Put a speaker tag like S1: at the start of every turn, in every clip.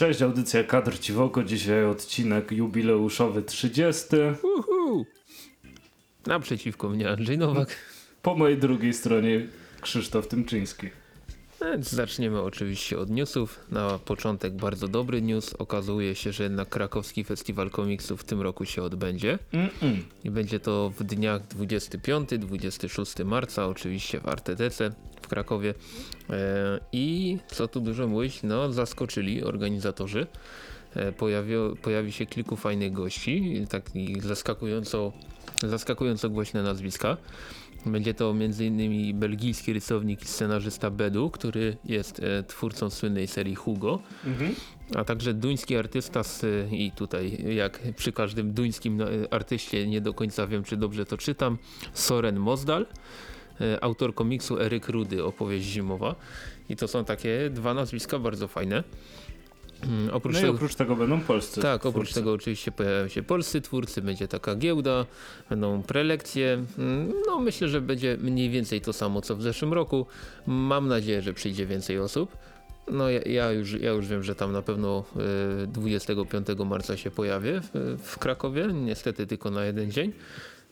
S1: Cześć, audycja Kadr Ciwoko. Dzisiaj odcinek jubileuszowy 30.
S2: Uhu. Naprzeciwko mnie Andrzej Nowak.
S1: Po mojej drugiej stronie Krzysztof Tymczyński.
S2: Więc zaczniemy oczywiście od newsów. Na początek bardzo dobry news. Okazuje się, że jednak krakowski festiwal komiksów w tym roku się odbędzie.
S1: Mm -mm.
S2: I będzie to w dniach 25-26 marca, oczywiście w Artetece w Krakowie. E, I co tu dużo mówić, no zaskoczyli organizatorzy. E, pojawi, pojawi się kilku fajnych gości, takich zaskakująco, zaskakująco głośne nazwiska. Będzie to m.in. belgijski rysownik i scenarzysta Bedu, który jest e, twórcą słynnej serii Hugo,
S1: Mhm.
S2: a także duński artysta z, i tutaj jak przy każdym duńskim artyście nie do końca wiem czy dobrze to czytam, Soren Mozdal, autor komiksu Eryk Rudy, opowieść zimowa i to są takie dwa nazwiska bardzo fajne. Mm, Oprócz
S1: No i
S2: tego,
S1: oprócz tego będą polscy
S2: tak, oprócz
S1: twórcy.
S2: tego oczywiście pojawiają się polscy twórcy, będzie taka giełda, będą prelekcje. Mm, No myślę, że będzie mniej więcej to samo co w zeszłym roku. Mam nadzieję, że przyjdzie więcej osób. No ja, ja, już, ja już wiem, że tam na pewno y, 25 marca się pojawię w, w Krakowie, niestety tylko na jeden dzień.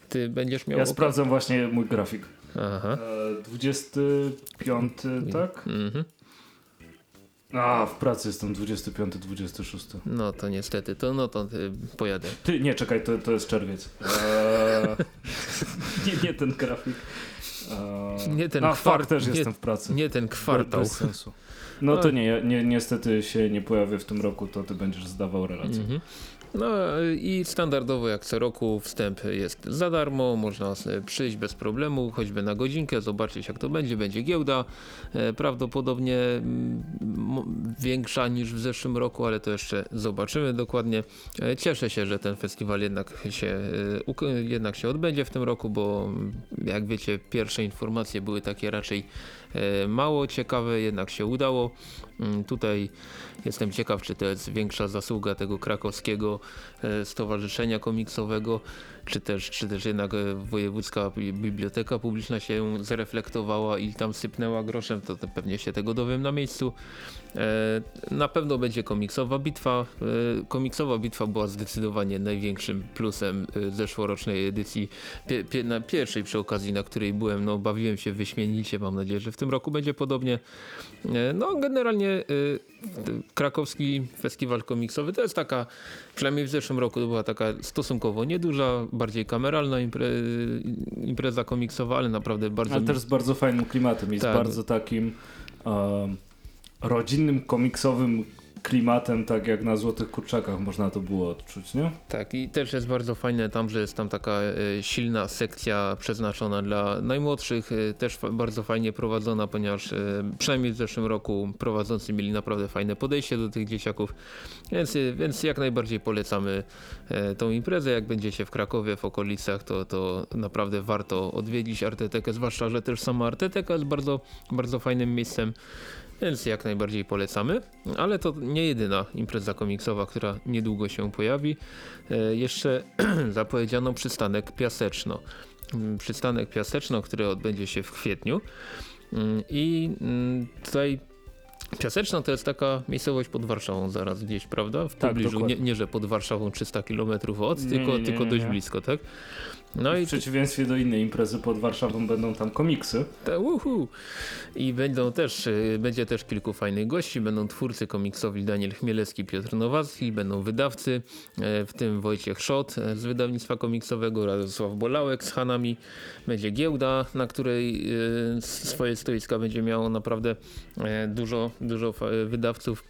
S2: Ty będziesz miał...
S1: Ja sprawdzam właśnie mój grafik.
S2: Aha.
S1: E, 25, tak?
S2: Mhm.
S1: A, w pracy jestem 25, 26.
S2: No to niestety, to no to y, pojadę.
S1: Ty, nie, czekaj, to, to jest czerwiec. E, nie, nie ten grafik. E,
S2: Nie ten
S1: A,
S2: kwart-
S1: fakt też
S2: nie-
S1: jestem w pracy.
S2: Nie ten kwartał.
S1: Bez sensu. No to nie, nie, niestety się nie pojawię w tym roku, to ty będziesz zdawał relację.
S2: Mhm. No i standardowo jak co roku wstęp jest za darmo, można przyjść bez problemu, choćby na godzinkę, zobaczyć jak to będzie, będzie giełda, e, prawdopodobnie mm, większa niż w zeszłym roku, ale to jeszcze zobaczymy dokładnie. E, Cieszę się, że ten festiwal jednak się, e, jednak się odbędzie w tym roku, bo mm, jak wiecie pierwsze informacje były takie raczej mało ciekawe, jednak się udało. Mm, Tutaj jestem ciekaw, czy to jest większa zasługa tego krakowskiego e, stowarzyszenia komiksowego, czy też, czy też jednak e, Wojewódzka Bi- Biblioteka Publiczna się zreflektowała i tam sypnęła groszem, to, pewnie się tego dowiem na miejscu. E, Na pewno będzie komiksowa bitwa. Komiksowa bitwa była zdecydowanie największym plusem zeszłorocznej edycji. Na pierwszej przy okazji, na której byłem, no bawiłem się wyśmienicie. Mam nadzieję, że w tym roku będzie podobnie. No generalnie e, krakowski festiwal komiksowy to jest taka, przynajmniej w zeszłym roku to była taka stosunkowo nieduża, bardziej kameralna impre, impreza komiksowa, ale naprawdę bardzo...
S1: Ale też z bardzo fajnym klimatem, jest
S2: Tak.
S1: bardzo takim um, rodzinnym, komiksowym klimatem, tak jak na Złotych Kurczakach można to było odczuć, nie?
S2: Tak i też jest bardzo fajne tam, że jest tam taka e, silna sekcja przeznaczona dla najmłodszych, e, też bardzo fajnie prowadzona, ponieważ e, przynajmniej w zeszłym roku prowadzący mieli naprawdę fajne podejście do tych dzieciaków, więc, więc jak najbardziej polecamy tą imprezę, jak będziecie w Krakowie, w okolicach, to, to naprawdę warto odwiedzić Artetekę, zwłaszcza, że też sama Arteteka jest bardzo, bardzo fajnym miejscem. Więc jak najbardziej polecamy, ale to nie jedyna impreza komiksowa, która niedługo się pojawi. E, jeszcze zapowiedziano przystanek Piaseczno. Mm, Przystanek Piaseczno, który odbędzie się w kwietniu. Mm, I mm, tutaj Piaseczno to jest taka miejscowość pod Warszawą zaraz gdzieś, prawda? W
S1: Tak,
S2: pobliżu, nie,
S1: dokładnie.
S2: nie że pod Warszawą 300 km od,
S1: Nie,
S2: tylko,
S1: nie, nie,
S2: tylko
S1: nie,
S2: dość
S1: nie.
S2: blisko, tak? No
S1: w
S2: i
S1: przeciwieństwie do innej imprezy pod Warszawą będą tam komiksy.
S2: te, uhu. I będą też, y, będzie też kilku fajnych gości. Będą twórcy komiksowi Daniel Chmielewski, Piotr Nowacki, będą wydawcy, e, w tym Wojciech Szot e, z wydawnictwa komiksowego, Radosław Bolałek z Hanami. Będzie giełda, na której e, swoje stoiska będzie miało naprawdę dużo, dużo wydawców.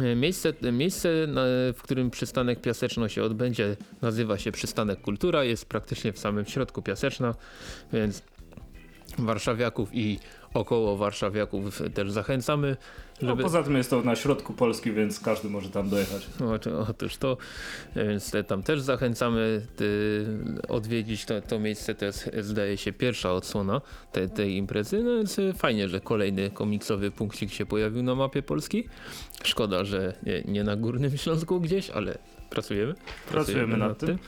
S2: E, Miejsce, miejsce na, w którym przystanek Piaseczno się odbędzie, nazywa się Przystanek Kultura, jest praktycznie w samym środku Piaseczna, więc warszawiaków i około warszawiaków też zachęcamy,
S1: No,
S2: żeby...
S1: poza tym jest to na środku Polski, więc każdy może tam dojechać.
S2: Otóż to, więc te- tam też zachęcamy odwiedzić to, to miejsce, to jest zdaje się pierwsza odsłona te, tej imprezy, no więc e, fajnie, że kolejny komiksowy punkcik się pojawił na mapie Polski. Szkoda, że nie, nie na Górnym Śląsku gdzieś, ale pracujemy.
S1: Pracujemy nad tym.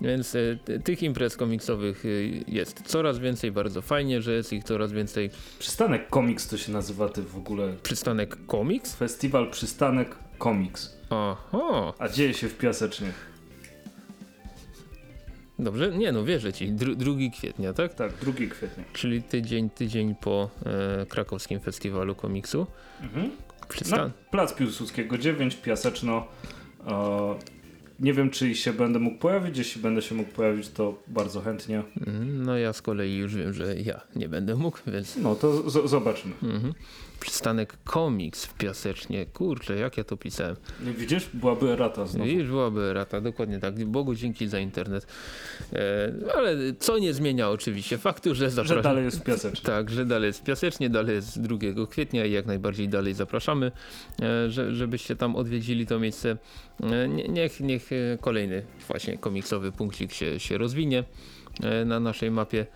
S2: Więc e, ty- tych imprez komiksowych e, jest coraz więcej, bardzo fajnie, że jest ich coraz więcej.
S1: Przystanek Komiks to się nazywa ty w ogóle.
S2: Przystanek Komiks?
S1: Festiwal Przystanek komiks,
S2: Aha,
S1: a dzieje się w Piasecznie.
S2: dobrze, nie no, wierzę ci. Dru 2 kwietnia, tak?
S1: Tak, 2 kwietnia.
S2: Czyli tydzień, tydzień po e, krakowskim festiwalu komiksu.
S1: Mhm.
S2: Przystan
S1: No, Plac Piłsudskiego 9, Piaseczno. E, nie wiem, czy się będę mógł pojawić. Jeśli będę się mógł pojawić, to bardzo chętnie.
S2: Mm, No ja z kolei już wiem, że ja nie będę mógł, więc
S1: No to z- zobaczymy.
S2: mhm. Przystanek komiks w Piasecznie. Kurczę, jak ja to pisałem.
S1: Nie widzisz? Byłaby erata znowu.
S2: I byłaby rata, dokładnie tak. Bogu dzięki za internet. E, ale co nie zmienia oczywiście faktu, że
S1: Że
S2: zapraszam.
S1: dalej jest w Piasecznie.
S2: Tak, że dalej jest piasecznie, dalej jest 2 kwietnia i jak najbardziej dalej zapraszamy, e, że, żebyście tam odwiedzili to miejsce. E, nie- Niech, niech kolejny właśnie komiksowy punkcik się, się rozwinie na naszej mapie.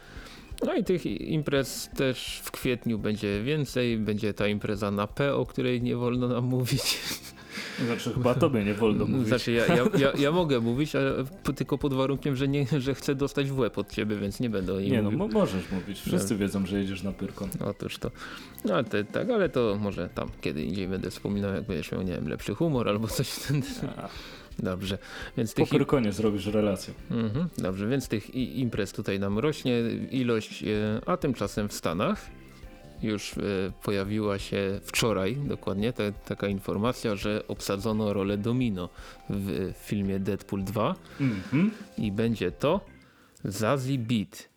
S2: No i tych imprez też w kwietniu będzie więcej. Będzie ta impreza na P, o której nie wolno nam mówić.
S1: Znaczy chyba tobie nie wolno mówić.
S2: Znaczy ja, ja, ja, ja mogę mówić, ale tylko pod warunkiem, że, nie, że chcę dostać w łeb od ciebie, więc nie będę o nim
S1: Nie no,
S2: mówił.
S1: możesz mówić. Wszyscy wiedzą, że jedziesz na Pyrkon.
S2: Otóż to. No ale te, tak, ale to może tam kiedy indziej będę wspominał, jak będziesz miał, nie wiem, lepszy humor albo coś w ten. Dobrze. Więc
S1: Po
S2: tych.
S1: Pyrkonie zrobisz relację.
S2: mhm, dobrze, więc tych imprez tutaj nam rośnie ilość, e, a tymczasem w Stanach już e, pojawiła się wczoraj dokładnie ta, taka informacja, że obsadzono rolę Domino w filmie Deadpool 2
S1: Mhm.
S2: i będzie to Zazie Beat.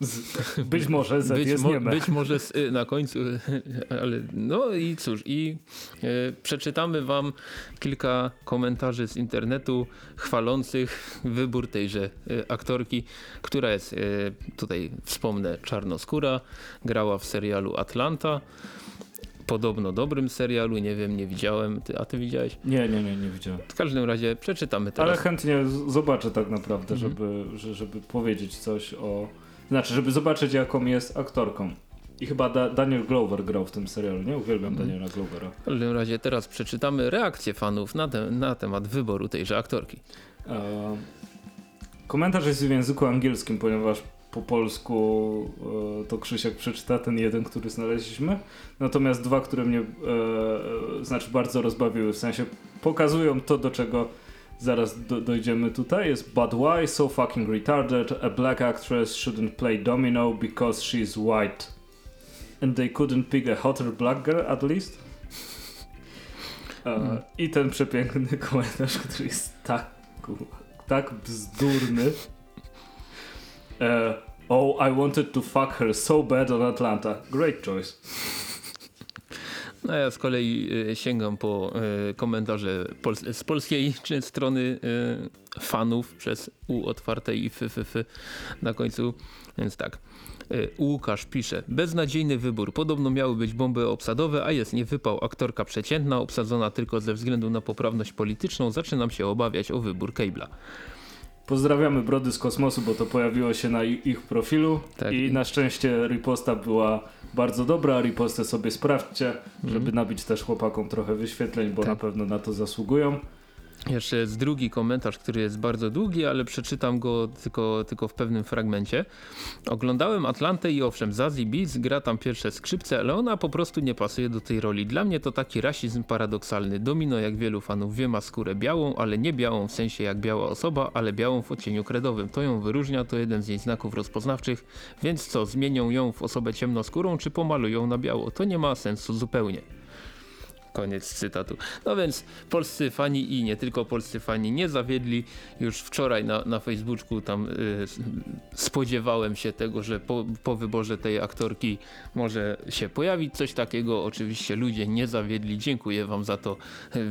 S1: Być może Z
S2: być,
S1: jest
S2: mo-
S1: nieme.
S2: być może y, na końcu, ale no i cóż, i e, przeczytamy wam kilka komentarzy z internetu chwalących wybór tejże e, aktorki, która jest, tutaj wspomnę, czarnoskóra, grała w serialu Atlanta. Podobno dobrym serialu, nie wiem, nie widziałem. Ty, a ty widziałeś?
S1: Nie, nie, nie, nie widziałem.
S2: W każdym razie przeczytamy
S1: Ale
S2: teraz.
S1: chętnie z- zobaczę tak naprawdę,
S2: Mhm.
S1: żeby, że- żeby powiedzieć coś o... Znaczy, żeby zobaczyć jaką jest aktorką. I chyba da Daniel Glover grał w tym serialu, nie? Uwielbiam
S2: Mhm.
S1: Daniela Glovera.
S2: W każdym razie teraz przeczytamy reakcję fanów na, te, na temat wyboru tejże aktorki.
S1: E, komentarz jest w języku angielskim, ponieważ po polsku e, to Krzysiek przeczyta ten jeden, który znaleźliśmy. Natomiast dwa, które mnie e, e, znaczy bardzo rozbawiły, w sensie pokazują to, do czego zaraz do, dojdziemy tutaj. Jest But why so fucking retarded? A black actress shouldn't play domino because she's white. And they couldn't pick a hotter black girl at least? E, I ten przepiękny komentarz, który jest tak, tak bzdurny. E, oh, I wanted to fuck her so bad on Atlanta. Great choice.
S2: No ja z kolei y, sięgam po y, komentarze pol z polskiej strony y, fanów przez U otwarte i f, f, f na końcu, więc tak. Łukasz pisze, beznadziejny wybór. Podobno miały być bomby obsadowe, a jest nie wypał. Aktorka przeciętna, obsadzona tylko ze względu na poprawność polityczną. Zaczynam się obawiać o wybór Cable'a.
S1: Pozdrawiamy Brody z kosmosu, bo to pojawiło się na ich profilu
S2: Tak.
S1: i na szczęście riposta była bardzo dobra. Ripostę sobie sprawdźcie, żeby nabić też chłopakom trochę wyświetleń, bo
S2: Mhm. Tak.
S1: na pewno na to zasługują.
S2: Jeszcze jest drugi komentarz, który jest bardzo długi, ale przeczytam go tylko, tylko w pewnym fragmencie. Oglądałem Atlantę i owszem, Zazie Beats gra tam pierwsze skrzypce, ale ona po prostu nie pasuje do tej roli. Dla mnie to taki rasizm paradoksalny. Domino, jak wielu fanów wie, ma skórę białą, ale nie białą w sensie jak biała osoba, ale białą w odcieniu kredowym. To ją wyróżnia, to jeden z jej znaków rozpoznawczych. Więc co, zmienią ją w osobę ciemnoskórą, czy pomalują na biało? To nie ma sensu zupełnie. Koniec cytatu. No więc polscy fani i nie tylko polscy fani nie zawiedli. Już wczoraj na, na Facebooku tam y, spodziewałem się tego, że po, po wyborze tej aktorki może się pojawić coś takiego. Oczywiście ludzie nie zawiedli. Dziękuję wam za to.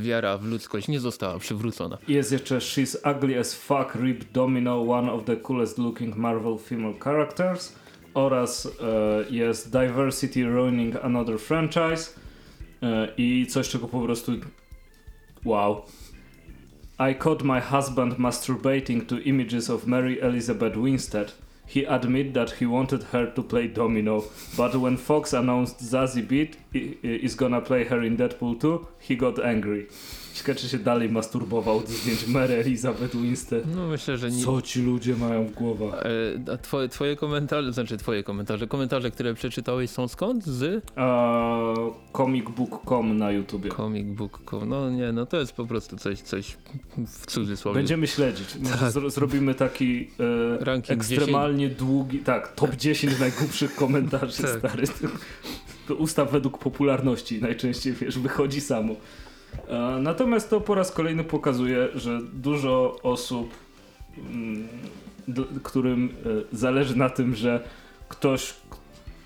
S2: Wiara w ludzkość nie została przywrócona.
S1: Jest jeszcze She's Ugly as Fuck Rip Domino, one of the coolest looking Marvel female characters oraz e, jest Diversity Ruining Another Franchise i coś czego po prostu wow. I caught my husband masturbating to images of Mary Elizabeth Winstead. He admitted that he wanted her to play Domino, but when Fox announced Zazie Beat is gonna play her in Deadpool 2, he got angry. Ciekawe, czy się dalej masturbował od zdjęć Mary Elizabeth Winstead.
S2: No myślę, że nie.
S1: Co ci ludzie mają w głowach?
S2: E, twoje, twoje komentarze, znaczy twoje komentarze, komentarze, które przeczytałeś są skąd? Z
S1: A, comicbook.com na YouTubie.
S2: comicbook.com. No nie, no to jest po prostu coś, coś w cudzysłowie.
S1: Będziemy śledzić.
S2: Tak.
S1: zro zrobimy taki e,
S2: Ranking
S1: ekstremalnie długi, tak, top 10 najgłupszych komentarzy,
S2: Tak.
S1: stary. To ustaw według popularności najczęściej, wiesz, wychodzi samo. E, natomiast to po raz kolejny pokazuje, że dużo osób, mm, którym e, zależy na tym, że ktoś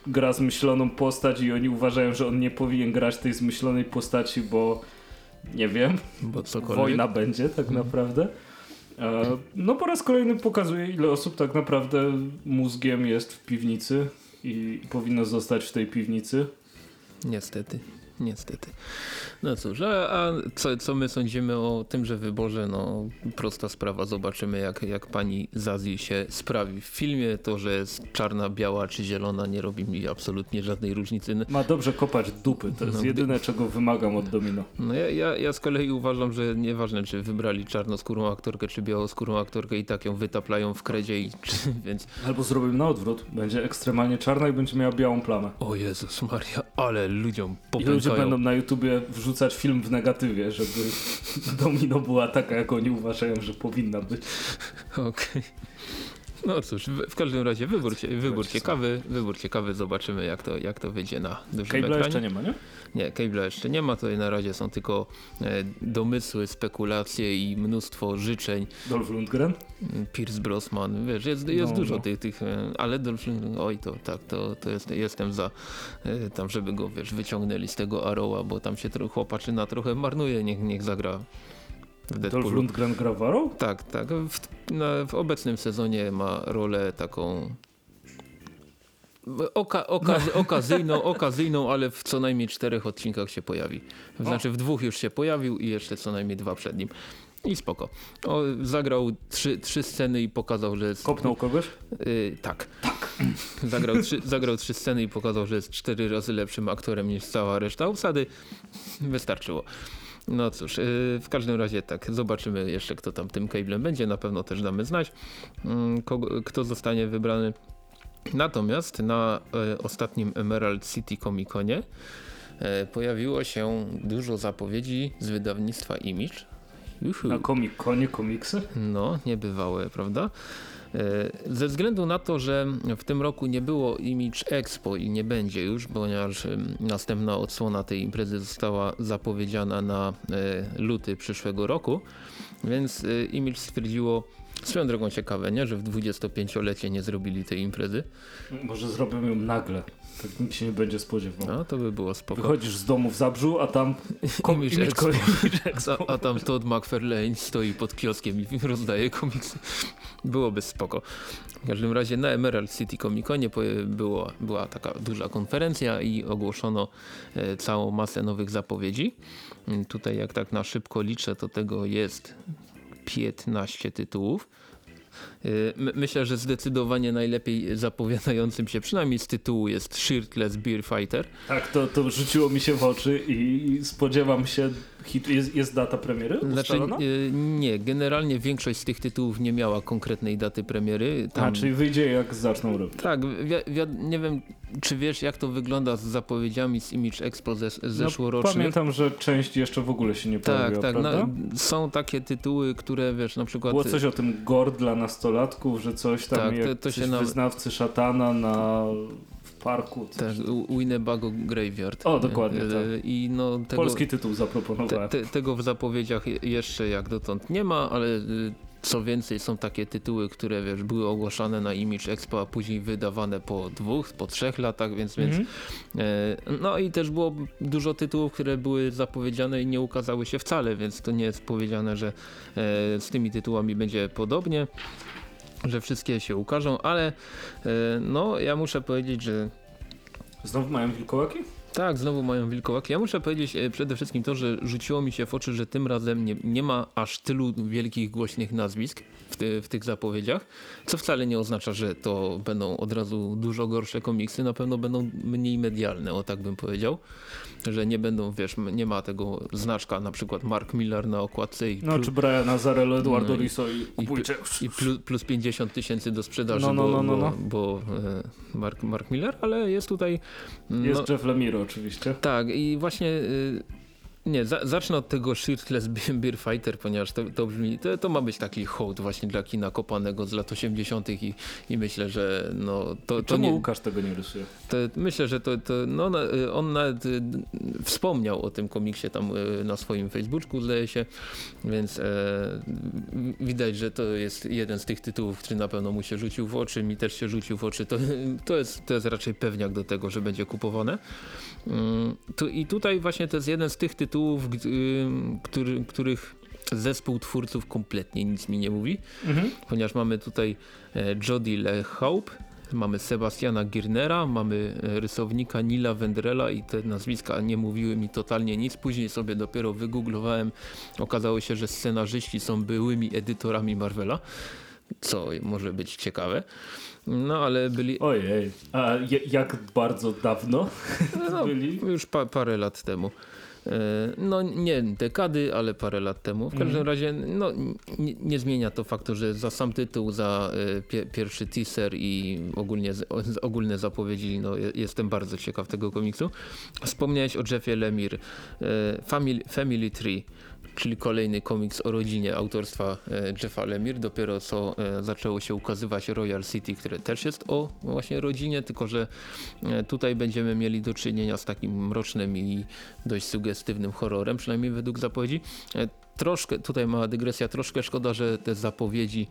S1: gra zmyśloną postać i oni uważają, że on nie powinien grać tej zmyślonej postaci, bo nie wiem,
S2: Bo cokolwiek.
S1: wojna będzie tak
S2: Mhm.
S1: naprawdę. E, No po raz kolejny pokazuje, ile osób tak naprawdę mózgiem jest w piwnicy i powinno zostać w tej piwnicy.
S2: Niestety, niestety. No cóż, a, a co, co my sądzimy o tymże wyborze? No prosta sprawa, zobaczymy jak, jak pani Zazi się sprawi w filmie. To, że jest czarna, biała czy zielona nie robi mi absolutnie żadnej różnicy.
S1: Ma dobrze kopać dupy, to jest
S2: No,
S1: jedyne czego wymagam od Domino.
S2: No ja, ja, ja z kolei uważam, że nieważne czy wybrali czarnoskórą aktorkę czy białoskórą aktorkę i tak ją wytaplają w kredzie i czy, więc
S1: Albo zrobimy na odwrót, będzie ekstremalnie czarna i będzie miała białą plamę.
S2: o Jezus Maria, ale ludziom
S1: I ludzie
S2: popękają.
S1: będą na YouTubie wrzucać film w negatywie, żeby Domino była taka, jak oni uważają, że powinna być.
S2: Okej. No cóż, w, każdym razie wybór, wybór ciekawy, wybór ciekawy, zobaczymy jak to, jak to wyjdzie na dużym
S1: Cable'a
S2: ekranie.
S1: jeszcze nie ma, nie?
S2: Nie, Cable'a jeszcze nie ma, tutaj na razie są tylko e, domysły, spekulacje i mnóstwo życzeń.
S1: Dolph Lundgren?
S2: Mm, Pierce Brosnan, wiesz, jest, jest
S1: No,
S2: dużo
S1: no.
S2: tych, tych e, ale Dolph Lundgren, oj to tak, to, to jest, jestem za e, tam, żeby go, wiesz, wyciągnęli z tego Arrowa, bo tam się chłopaczyna trochę marnuje, niech, niech zagra w
S1: Dolph
S2: Deadpoolu.
S1: Lundgren gra Arrow?
S2: Tak, tak. W, na, w obecnym sezonie ma rolę taką oka, okaz, okazyjną, okazyjną, ale w co najmniej czterech odcinkach się pojawi. Znaczy w dwóch już się pojawił i jeszcze co najmniej dwa przed nim. I spoko. O, zagrał trzy, trzy sceny i pokazał, że jest...
S1: Kopnął kogoś?
S2: Y, tak. Zagrał trzy, zagrał trzy sceny i pokazał, że jest cztery razy lepszym aktorem niż cała reszta obsady. Wystarczyło. No cóż, yy, w każdym razie tak, zobaczymy jeszcze kto tam tym cablem będzie, na pewno też damy znać, mm, kto zostanie wybrany. Natomiast na e, ostatnim Emerald City Comic Conie e, pojawiło się dużo zapowiedzi z wydawnictwa Image. Juhu.
S1: Na komik konie, komiksy?
S2: No, niebywałe, prawda? E, Ze względu na to, że w tym roku nie było Image Expo i nie będzie już, ponieważ następna odsłona tej imprezy została zapowiedziana na e, luty przyszłego roku, więc e, Image stwierdziło, swoją drogą ciekawe, nie? że w 25-lecie nie zrobili tej imprezy.
S1: Może zrobią ją nagle. Tak nikt się nie będzie spodziewał.
S2: No, to by było spoko.
S1: Wychodzisz z domu w Zabrzu, a tam
S2: Image Expo. A, a tam Todd McFarlane stoi pod kioskiem i rozdaje komiksy. Byłoby spoko. W każdym razie na Emerald City Comic Conie było, była taka duża konferencja i ogłoszono e, całą masę nowych zapowiedzi. Tutaj jak tak na szybko liczę, to tego jest 15 tytułów. Y, my- Myślę, że zdecydowanie najlepiej zapowiadającym się, przynajmniej z tytułu, jest Shirtless Beer Fighter.
S1: Tak, to, to rzuciło mi się w oczy i spodziewam się hit. Jest, jest data premiery
S2: Znaczy,
S1: ustalona?
S2: y, nie, generalnie większość z tych tytułów nie miała konkretnej daty premiery.
S1: A, czyli wyjdzie jak zaczną robić.
S2: Tak, nie wiem, czy wiesz, jak to wygląda z zapowiedziami z Image Expo ze- zeszłorocznych.
S1: No, pamiętam, że część jeszcze w ogóle się nie
S2: tak,
S1: pojawiła,
S2: tak. No, są takie tytuły, które wiesz, na przykład.
S1: Było coś o tym gore dla nastolatków, że coś tam
S2: Tak,
S1: jak
S2: to- to się
S1: coś
S2: nawet-
S1: wyznawcy szatana na parku.
S2: U- Winnebago Graveyard.
S1: O, dokładnie,
S2: Y,
S1: tak.
S2: I no, tego,
S1: Polski tytuł
S2: te,
S1: zaproponowałem.
S2: te, tego w zapowiedziach je- jeszcze jak dotąd nie ma, ale y, co więcej są takie tytuły, które wiesz, były ogłaszane na Image Expo, a później wydawane po dwóch, po trzech latach, więc, więc
S1: Mhm.
S2: E, No i też było dużo tytułów, które były zapowiedziane i nie ukazały się wcale, więc to nie jest powiedziane, że e, z tymi tytułami będzie podobnie, że wszystkie się ukażą, ale e, no ja muszę powiedzieć, że
S1: Znowu mają wilkołaki?
S2: Tak, znowu mają wilkołaki. Ja muszę powiedzieć e, przede wszystkim to, że rzuciło mi się w oczy, że tym razem nie, nie ma aż tylu wielkich, głośnych nazwisk w, ty, w tych zapowiedziach, co wcale nie oznacza, że to będą od razu dużo gorsze komiksy. Na pewno będą mniej medialne, o tak bym powiedział. Że nie będą, wiesz, nie ma tego znaczka, na przykład Mark Miller na okładce i,
S1: No, czy Briana Zarello, Eduardo
S2: No
S1: Riso i kupujcie.
S2: i plus, plus 50 tysięcy do sprzedaży,
S1: No, no, no, no,
S2: bo,
S1: no.
S2: bo, bo e, Mark, Mark Miller, ale jest tutaj...
S1: Jest Jeff Lemire oczywiście.
S2: tak, i właśnie. y, Nie, za, zacznę od tego Shirtless Beer Fighter, ponieważ to, to brzmi, to, to ma być taki hołd właśnie dla kina kopanego z lat 80. i, i myślę, że no to, to nie,
S1: Łukasz tego nie rysuje?
S2: to, myślę, że to, to no, on nawet y, wspomniał o tym komiksie tam y, na swoim Facebooku, zdaje się, więc e, widać, że to jest jeden z tych tytułów, który na pewno mu się rzucił w oczy, mi też się rzucił w oczy. To, to, jest, to jest raczej pewniak do tego, że będzie kupowane. Mm, Tu, I tutaj właśnie to jest jeden z tych tytułów, ym, który, których zespół twórców kompletnie nic mi nie mówi
S1: Mhm.
S2: ponieważ mamy tutaj e, Jody LeHaup, mamy Sebastiana Girnera, mamy e, rysownika Nila Wendrela i te nazwiska nie mówiły mi totalnie nic. Później sobie dopiero wygooglowałem, okazało się, że scenarzyści są byłymi edytorami Marvela, co może być ciekawe. No ale byli
S1: Ojej, a jak bardzo dawno
S2: no,
S1: byli?
S2: już pa, parę lat temu. E, No nie dekady, ale parę lat temu. W każdym
S1: Mhm.
S2: razie no, nie, nie zmienia to faktu, że za sam tytuł, za e, pie, pierwszy teaser i ogólnie, ogólne zapowiedzi, no, je- jestem bardzo ciekaw tego komiksu. Wspomniałeś o Jeffie Lemire. E, Family, Family Tree, czyli kolejny komiks o rodzinie autorstwa e, Jeffa Lemire. Dopiero co e, zaczęło się ukazywać Royal City, które też jest o właśnie rodzinie, tylko że E, Tutaj będziemy mieli do czynienia z takim mrocznym i dość sugestywnym horrorem, przynajmniej według zapowiedzi. Troszkę, tutaj mała dygresja, troszkę szkoda, że te zapowiedzi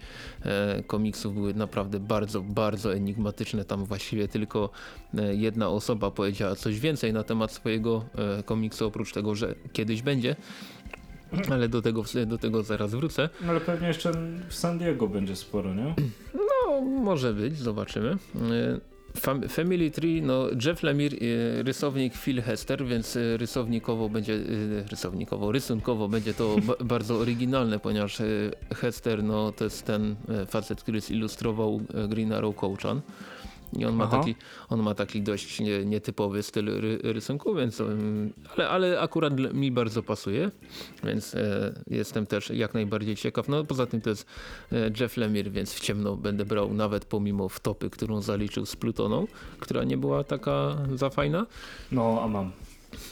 S2: komiksów były naprawdę bardzo, bardzo enigmatyczne. Tam właściwie tylko jedna osoba powiedziała coś więcej na temat swojego komiksu, oprócz tego, że kiedyś będzie. Ale do tego, do tego zaraz wrócę.
S1: No, Ale pewnie jeszcze w San Diego będzie sporo, nie?
S2: No, może być, zobaczymy. E, Fam Family Tree, no Jeff Lemire, e, rysownik Phil Hester, więc e, rysownikowo będzie, rysownikowo, rysunkowo będzie to ba bardzo oryginalne, ponieważ Hester, no to jest ten facet, który zilustrował Green Arrow Coachan. I on ma, taki, on ma taki dość nie, nietypowy styl ry, rysunku, więc, ale, ale akurat mi bardzo pasuje, więc e, jestem też jak najbardziej ciekaw. No poza tym to jest e, Jeff Lemire, więc w ciemno będę brał nawet pomimo wtopy, którą zaliczył z Plutoną, która nie była taka za fajna.
S1: No, a mam.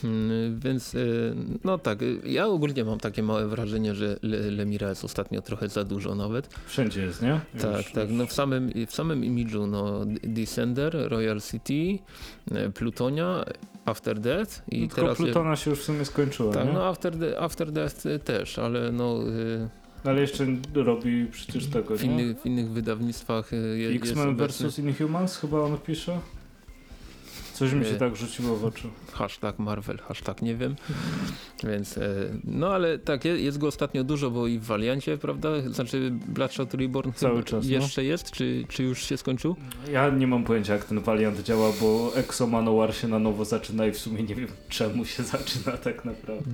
S2: Mm, Więc y, no tak, y, ja ogólnie mam takie małe wrażenie, że Le- Lemira jest ostatnio trochę za dużo nawet.
S1: Wszędzie jest, nie?
S2: Tak,
S1: Już-
S2: tak. No w samym, w samym imidżu no Descender, Royal City, e, Plutonia, After Death i
S1: No, Tylko
S2: teraz...
S1: Plutona się już w sumie skończyła,
S2: tak,
S1: nie?
S2: no After, De- After Death y, też, ale no y,
S1: Ale jeszcze robi przecież tego,
S2: w, w innych wydawnictwach y, je,
S1: X-Men vs Inhumans chyba on pisze? Coś mi się tak rzuciło w oczy.
S2: Hashtag Marvel, hashtag nie wiem. Więc e, no ale tak, je- jest go ostatnio dużo, bo i w Valiancie, prawda? Znaczy Bloodshot Reborn
S1: Cały czas, no.
S2: jeszcze jest, czy, czy już się skończył?
S1: Ja nie mam pojęcia jak ten wariant działa, bo Exo Manowar się na nowo zaczyna i w sumie nie wiem czemu się zaczyna tak naprawdę.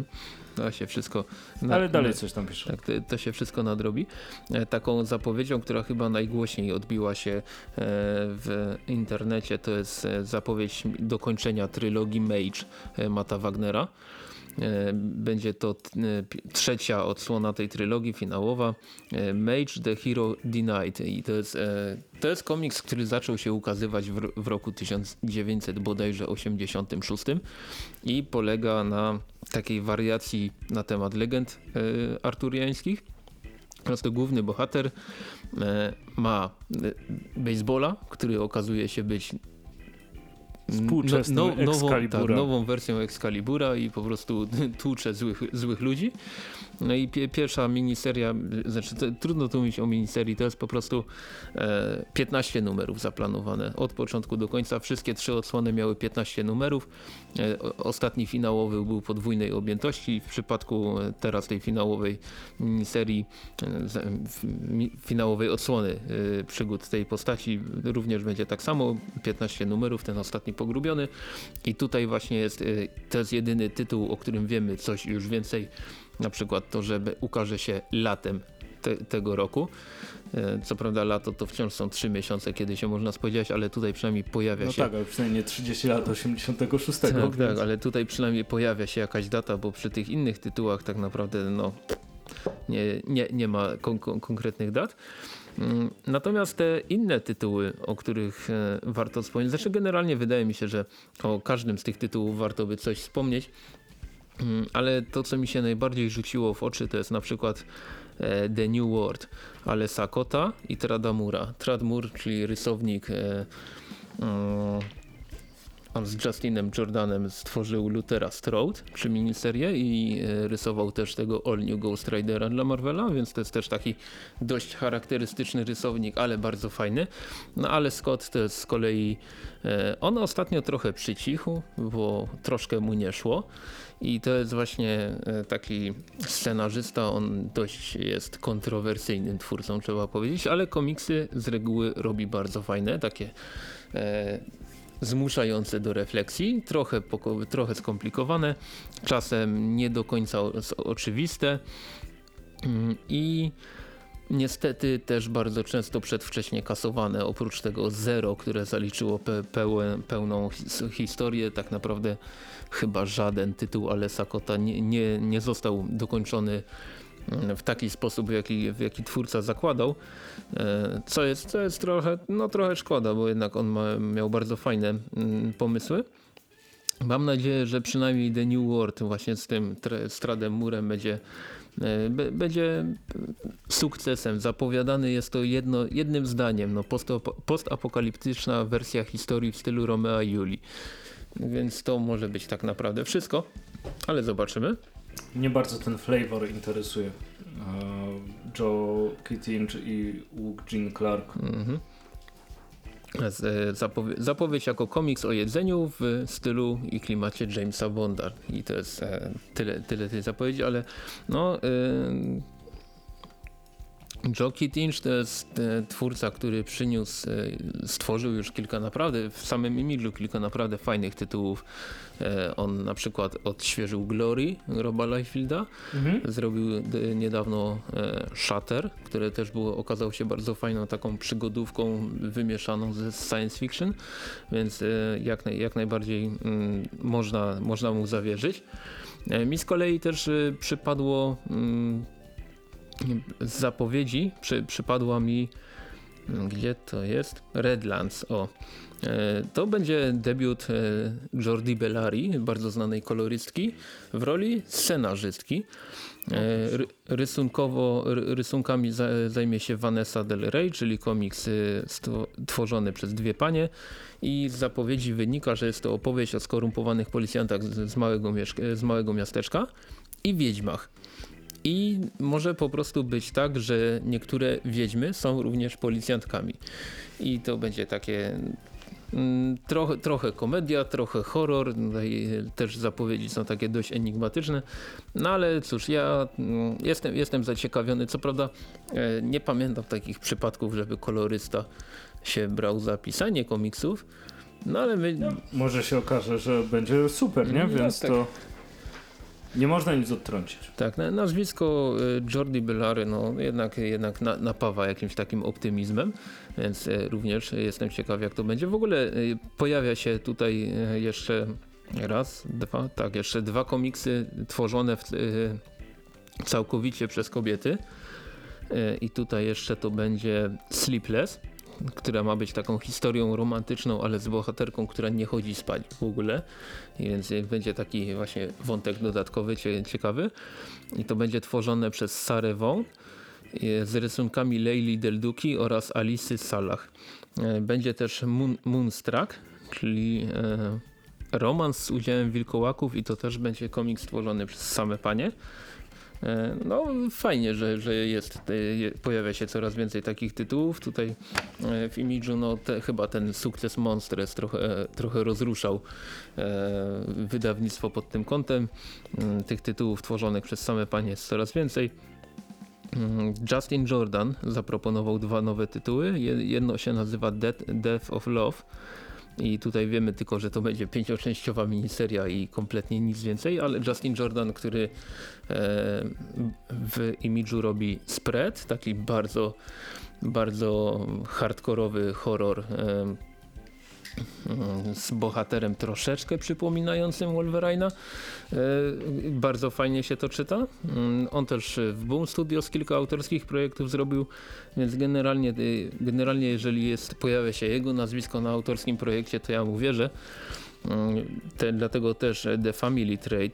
S2: To się wszystko... na-
S1: Ale dalej coś tam pisze.
S2: Tak, to, się wszystko nadrobi. E, Taką zapowiedzią, która chyba najgłośniej odbiła się e, w internecie, to jest zapowiedź dokończenia trylogii Mage e, Mata Wagnera. E, Będzie to e, trzecia odsłona tej trylogii finałowa. Mage the Hero Denied. I to jest, to jest komiks, który zaczął się ukazywać w, w roku 1900 bodajże 86 i polega na takiej wariacji na temat legend arturiańskich. Po prostu główny bohater ma baseballa, który okazuje się być
S1: Współczesnym
S2: nową, tak, nową wersją Excalibura i po prostu tłucze złych, złych ludzi. No i pie, pierwsza miniseria, znaczy to, trudno tu mówić o miniserii, to jest po prostu e, 15 numerów zaplanowane. Od początku do końca wszystkie trzy odsłony miały 15 numerów. E, ostatni finałowy był podwójnej objętości. W przypadku e, teraz tej finałowej miniserii, e, mi- finałowej odsłony e, przygód tej postaci również będzie tak samo. 15 numerów. Ten ostatni pogrubiony i tutaj właśnie jest, y, to jest jedyny tytuł, o którym wiemy coś już więcej, na przykład to, że ukaże się latem te, tego roku. E, co prawda lato to wciąż są 3 miesiące, kiedy się można spodziewać, ale tutaj przynajmniej pojawia
S1: no
S2: się...
S1: No tak, ale przynajmniej 30 lat 86.
S2: Tak,
S1: więc...
S2: tak, ale tutaj przynajmniej pojawia się jakaś data, bo przy tych innych tytułach tak naprawdę no nie, nie, nie ma kon kon konkretnych dat. Mm, natomiast te inne tytuły, o których e, warto wspomnieć, znaczy generalnie wydaje mi się, że o każdym z tych tytułów warto by coś wspomnieć, mm, ale to co mi się najbardziej rzuciło w oczy to jest na przykład e, The New World Alesa Kota i Tradamura. Tradmur, czyli rysownik on z Justinem Jordanem stworzył Lutera Strode, czy miniserię i e, rysował też tego All New Ghost Ridera dla Marvela, więc to jest też taki dość charakterystyczny rysownik, ale bardzo fajny. No ale Scott to jest z kolei, e, on ostatnio trochę przycichł, bo troszkę mu nie szło i to jest właśnie e, taki scenarzysta, on dość jest kontrowersyjnym twórcą trzeba powiedzieć, ale komiksy z reguły robi bardzo fajne, takie zmuszające do refleksji, trochę, trochę skomplikowane, czasem nie do końca oczywiste mm, i niestety też bardzo często przedwcześnie kasowane. Oprócz tego Zero, które zaliczyło pe pełną historię, tak naprawdę chyba żaden tytuł Alesa Kota nie, nie, nie został dokończony w taki sposób, w jaki, w jaki twórca zakładał, e, co jest, co jest trochę, no trochę szkoda, bo jednak on ma, miał bardzo fajne mm, pomysły. Mam nadzieję, że przynajmniej The New World właśnie z tym Stradem Murem będzie, e, będzie sukcesem. Zapowiadany jest to jedno, jednym zdaniem, no postapokaliptyczna wersja historii w stylu Romea i Julii. Więc to może być tak naprawdę wszystko, ale zobaczymy.
S1: Mnie bardzo ten flavor interesuje. E, Joe Kittinge i Wook Jean Clark. Mhm.
S2: E, zapowie zapowiedź jako komiks o jedzeniu w stylu i klimacie Jamesa Bonda. I to jest e, tyle, tyle tej zapowiedzi, ale no... Joe Kittinge to jest twórca, który przyniósł, stworzył już kilka naprawdę, w samym imidżu kilka naprawdę fajnych tytułów E, on na przykład odświeżył Glory Roba Liefilda, mhm. zrobił niedawno e, Shatter, które też było, okazało się bardzo fajną taką przygodówką wymieszaną ze science fiction, więc e, jak, jak najbardziej mm, można, można mu zawierzyć. Mi z kolei też przypadło mm, z zapowiedzi, przy, przypadła mi gdzie to jest? Redlands, o. E, to będzie debiut e, Jordi Bellari, bardzo znanej kolorystki, w roli scenarzystki. E, rysunkowo, rysunkami zajmie się Vanessa Del Rey, czyli komiks tworzony przez dwie panie i z zapowiedzi wynika, że jest to opowieść o skorumpowanych policjantach z małego, z małego miasteczka i wiedźmach. I może po prostu być tak, że niektóre wiedźmy są również policjantkami. I to będzie takie mm, Trochę, trochę komedia, trochę horror, Tutaj też zapowiedzi są takie dość enigmatyczne, no ale cóż, ja mm, jestem, jestem zaciekawiony, co prawda e, nie pamiętam takich przypadków, żeby kolorysta się brał za pisanie komiksów, no ale my... No,
S1: może się okaże, że będzie super, nie? No, Więc tak. to nie można nic odtrącić.
S2: Tak, nazwisko y, Jordi Bellary no, jednak, jednak napawa jakimś takim optymizmem, więc y, również jestem ciekaw jak to będzie. W ogóle y, pojawia się tutaj jeszcze raz, dwa, tak, jeszcze dwa komiksy tworzone w, całkowicie przez kobiety i tutaj jeszcze to będzie Sleepless która ma być taką historią romantyczną, ale z bohaterką, która nie chodzi spać w ogóle. I więc będzie taki właśnie wątek dodatkowy, ciekawy. I to będzie tworzone przez Sarę Wong z rysunkami Leili Delduki oraz Alicy Salah. E, będzie też Moon, Moonstruck, czyli e, romans z udziałem wilkołaków i to też będzie komiks stworzony przez same panie. E, no fajnie, że, że jest, e, pojawia się coraz więcej takich tytułów. Tutaj e, w imidżu no, te, chyba ten sukces Monstres trochę, trochę rozruszał wydawnictwo pod tym kątem. Mm, tych tytułów tworzonych przez same panie jest coraz więcej. Mm, Justin Jordan zaproponował dwa nowe tytuły. Jedno się nazywa Death, Death of Love I tutaj wiemy tylko, że to będzie pięcioczęściowa miniseria i kompletnie nic więcej, ale Justin Jordan, który e, w imidżu robi spread, taki bardzo, bardzo hardkorowy horror e, z bohaterem troszeczkę przypominającym Wolverine'a. E, bardzo fajnie się to czyta. Mm, on też w Boom Studios kilka autorskich projektów zrobił, więc generalnie, y, generalnie jeżeli jest, pojawia się jego nazwisko na autorskim projekcie, to ja mu wierzę. Mm, te, dlatego też The Family Trade,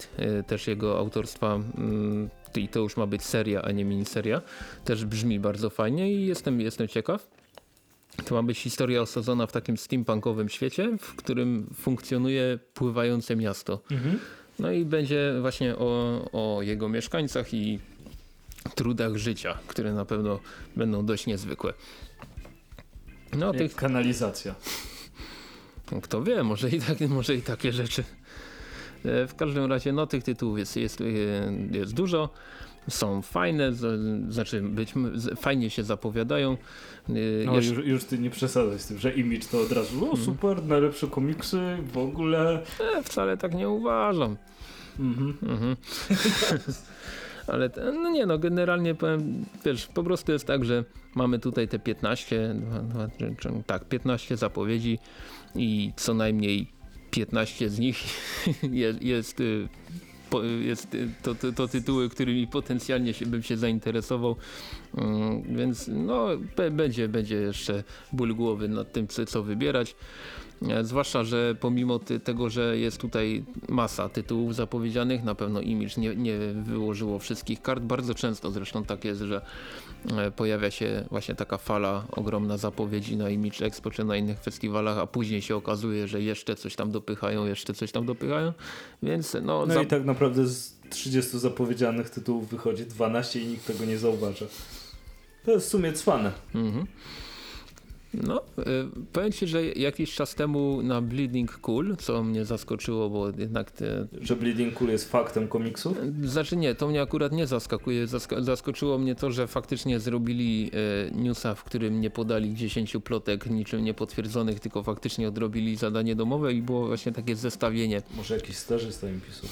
S2: y, też jego autorstwa mm, i to już ma być seria, a nie miniseria, też brzmi bardzo fajnie i jestem, jestem ciekaw. To ma być historia osadzona w takim steampunkowym świecie, w którym funkcjonuje pływające miasto. Mhm. No i będzie właśnie o, o jego mieszkańcach i trudach życia, które na pewno będą dość niezwykłe.
S1: No, tych... Kanalizacja.
S2: Kto wie, może i, tak, może i takie rzeczy. E, w każdym razie no, tych tytułów jest, jest, e, jest dużo są fajne, znaczy być, fajnie się zapowiadają.
S1: Y, no Jeszcze... już, już ty nie przesadzaj z tym, że image to od razu, o mhm. super, najlepsze komiksy, w ogóle.
S2: E, wcale tak nie uważam. Mhm. mhm. Ale no nie no, generalnie powiem, wiesz, po prostu jest tak, że mamy tutaj te 15, tak, 15 zapowiedzi i co najmniej 15 z nich jest, jest y, jest y, to, to, to, tytuły, którymi potencjalnie się, bym się zainteresował, mm, więc no, będzie, będzie jeszcze ból głowy nad tym, co, co wybierać. E, zwłaszcza, że pomimo tego, że jest tutaj masa tytułów zapowiedzianych, na pewno Image nie, nie wyłożyło wszystkich kart. Bardzo często zresztą tak jest, że e, pojawia się właśnie taka fala ogromna zapowiedzi na Image Expo czy na innych festiwalach, a później się okazuje, że jeszcze coś tam dopychają, jeszcze coś tam dopychają, więc no...
S1: No i tak naprawdę z 30 zapowiedzianych tytułów wychodzi 12 i nikt tego nie zauważa. To jest w sumie cwane. Mhm.
S2: No, y, powiem Ci, że jakiś czas temu na Bleeding Cool, co mnie zaskoczyło, bo jednak... Te...
S1: Że Bleeding Cool jest faktem komiksów?
S2: Znaczy nie, to mnie akurat nie zaskakuje. zaskoczyło mnie to, że faktycznie zrobili y, newsa, w którym nie podali 10 plotek niczym niepotwierdzonych, tylko faktycznie odrobili zadanie domowe i było właśnie takie zestawienie.
S1: Może jakiś stażysta im pisał.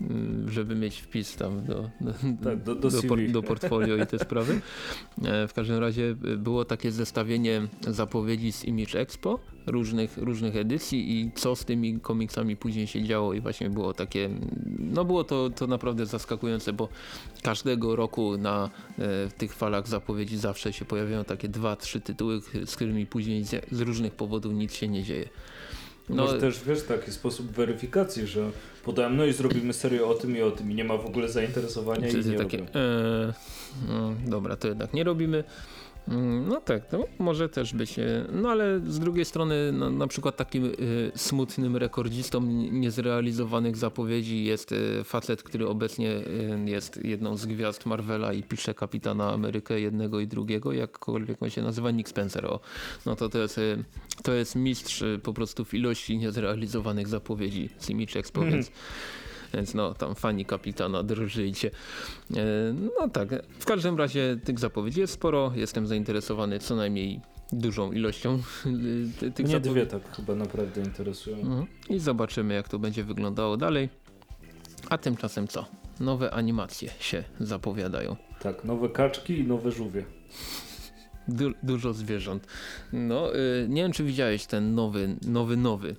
S2: Mm, żeby mieć wpis tam do, do, tak, do, do, do, do portfolio i te sprawy. E, w każdym razie e, było takie zestawienie zapowiedzi z Image Expo, różnych, różnych edycji i co z tymi komiksami później się działo i właśnie było takie, no było to, to naprawdę zaskakujące, bo każdego roku na e, tych falach zapowiedzi zawsze się pojawiają takie dwa, trzy tytuły, z którymi później z, z różnych powodów nic się nie dzieje.
S1: No, Może też wiesz taki sposób weryfikacji, że podałem no i zrobimy serię o tym i o tym i nie ma w ogóle zainteresowania i nie takie, e,
S2: no, dobra, to jednak nie robimy. Mm, no tak, to może też być. No ale z drugiej strony no, na przykład takim y, smutnym rekordzistą niezrealizowanych zapowiedzi jest y, facet, który obecnie y, jest jedną z gwiazd Marvela i pisze Kapitana Amerykę jednego i drugiego, jakkolwiek on się nazywa Nick Spencer. O, no to to jest, to jest mistrz po prostu w ilości niezrealizowanych zapowiedzi z Image Expo, mm -hmm. Więc no tam fani kapitana drżyjcie. E, no tak, w każdym razie tych zapowiedzi jest sporo, jestem zainteresowany co najmniej dużą ilością
S1: tych Mnie dwie tak chyba naprawdę interesują. Mhm.
S2: I zobaczymy jak to będzie wyglądało dalej. A tymczasem co? Nowe animacje się zapowiadają.
S1: Tak, nowe kaczki i nowe żółwie.
S2: Du dużo zwierząt. No, y, nie wiem czy widziałeś ten nowy, nowy, nowy y,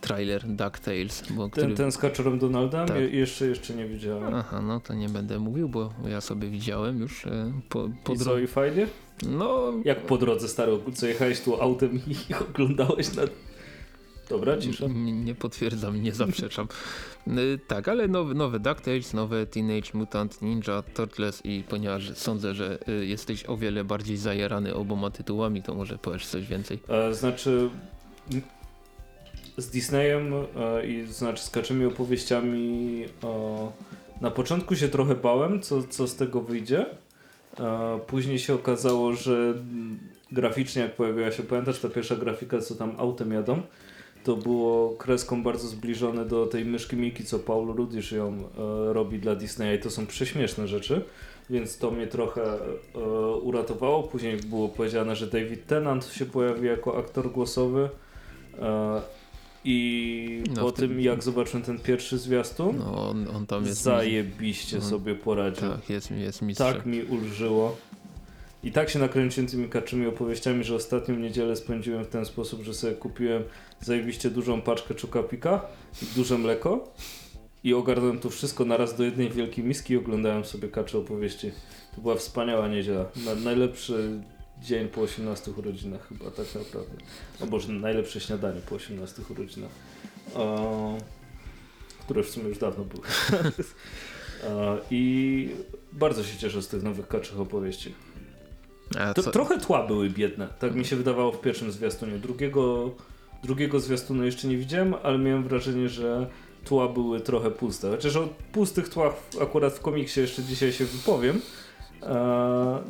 S2: trailer DuckTales. Bo
S1: ten, który... ten z Kaczorem Donaldem? Tak. Je jeszcze, jeszcze nie widziałem.
S2: Aha, no to nie będę mówił, bo ja sobie widziałem już y, po,
S1: po drodze. I fajnie? No... Jak po drodze staro, co jechałeś tu autem i oglądałeś na Dobra, cisza.
S2: Nie, nie potwierdzam, nie zaprzeczam. Y, tak, ale nowe, nowe DuckTales, nowe Teenage Mutant Ninja Turtles i ponieważ sądzę, że y, jesteś o wiele bardziej zajarany oboma tytułami, to może powiesz coś więcej.
S1: E, znaczy z Disneyem e, i znaczy z kaczymi opowieściami e, na początku się trochę bałem, co, co z tego wyjdzie. E, później się okazało, że graficznie jak pojawiła się, pamiętasz ta pierwsza grafika, co tam autem jadą? To było kreską bardzo zbliżone do tej myszki Miki, co Paul Rudish ją e, robi dla Disneya i to są prześmieszne rzeczy, więc to mnie trochę e, uratowało. Później było powiedziane, że David Tennant się pojawi jako aktor głosowy. E, I
S2: No,
S1: po
S2: tym-
S1: jak zobaczyłem ten pierwszy zwiastun,
S2: No, on, on tam jest...
S1: zajebiście sobie poradził.
S2: Tak, jest, jest mistrzem.
S1: Tak mi ulżyło. I tak się nakręciłem tymi kaczymi opowieściami, że ostatnią niedzielę spędziłem w ten sposób, że sobie kupiłem zajebiście dużą paczkę czukapika i duże mleko i ogarnąłem to wszystko naraz do jednej wielkiej miski i oglądałem sobie kacze opowieści. To była wspaniała niedziela. Na, najlepszy dzień po 18 urodzinach chyba tak naprawdę. No boże, najlepsze śniadanie po 18 urodzinach. O, które w sumie już dawno były. E, I bardzo się cieszę z tych nowych kaczych opowieści. To,
S2: co,
S1: trochę tła były biedne, tak mi się wydawało w pierwszym zwiastunie. Drugiego, drugiego zwiastunu jeszcze nie widziałem, ale miałem wrażenie, że tła były trochę puste. Chociaż o pustych tłach akurat w komiksie jeszcze dzisiaj się wypowiem. E,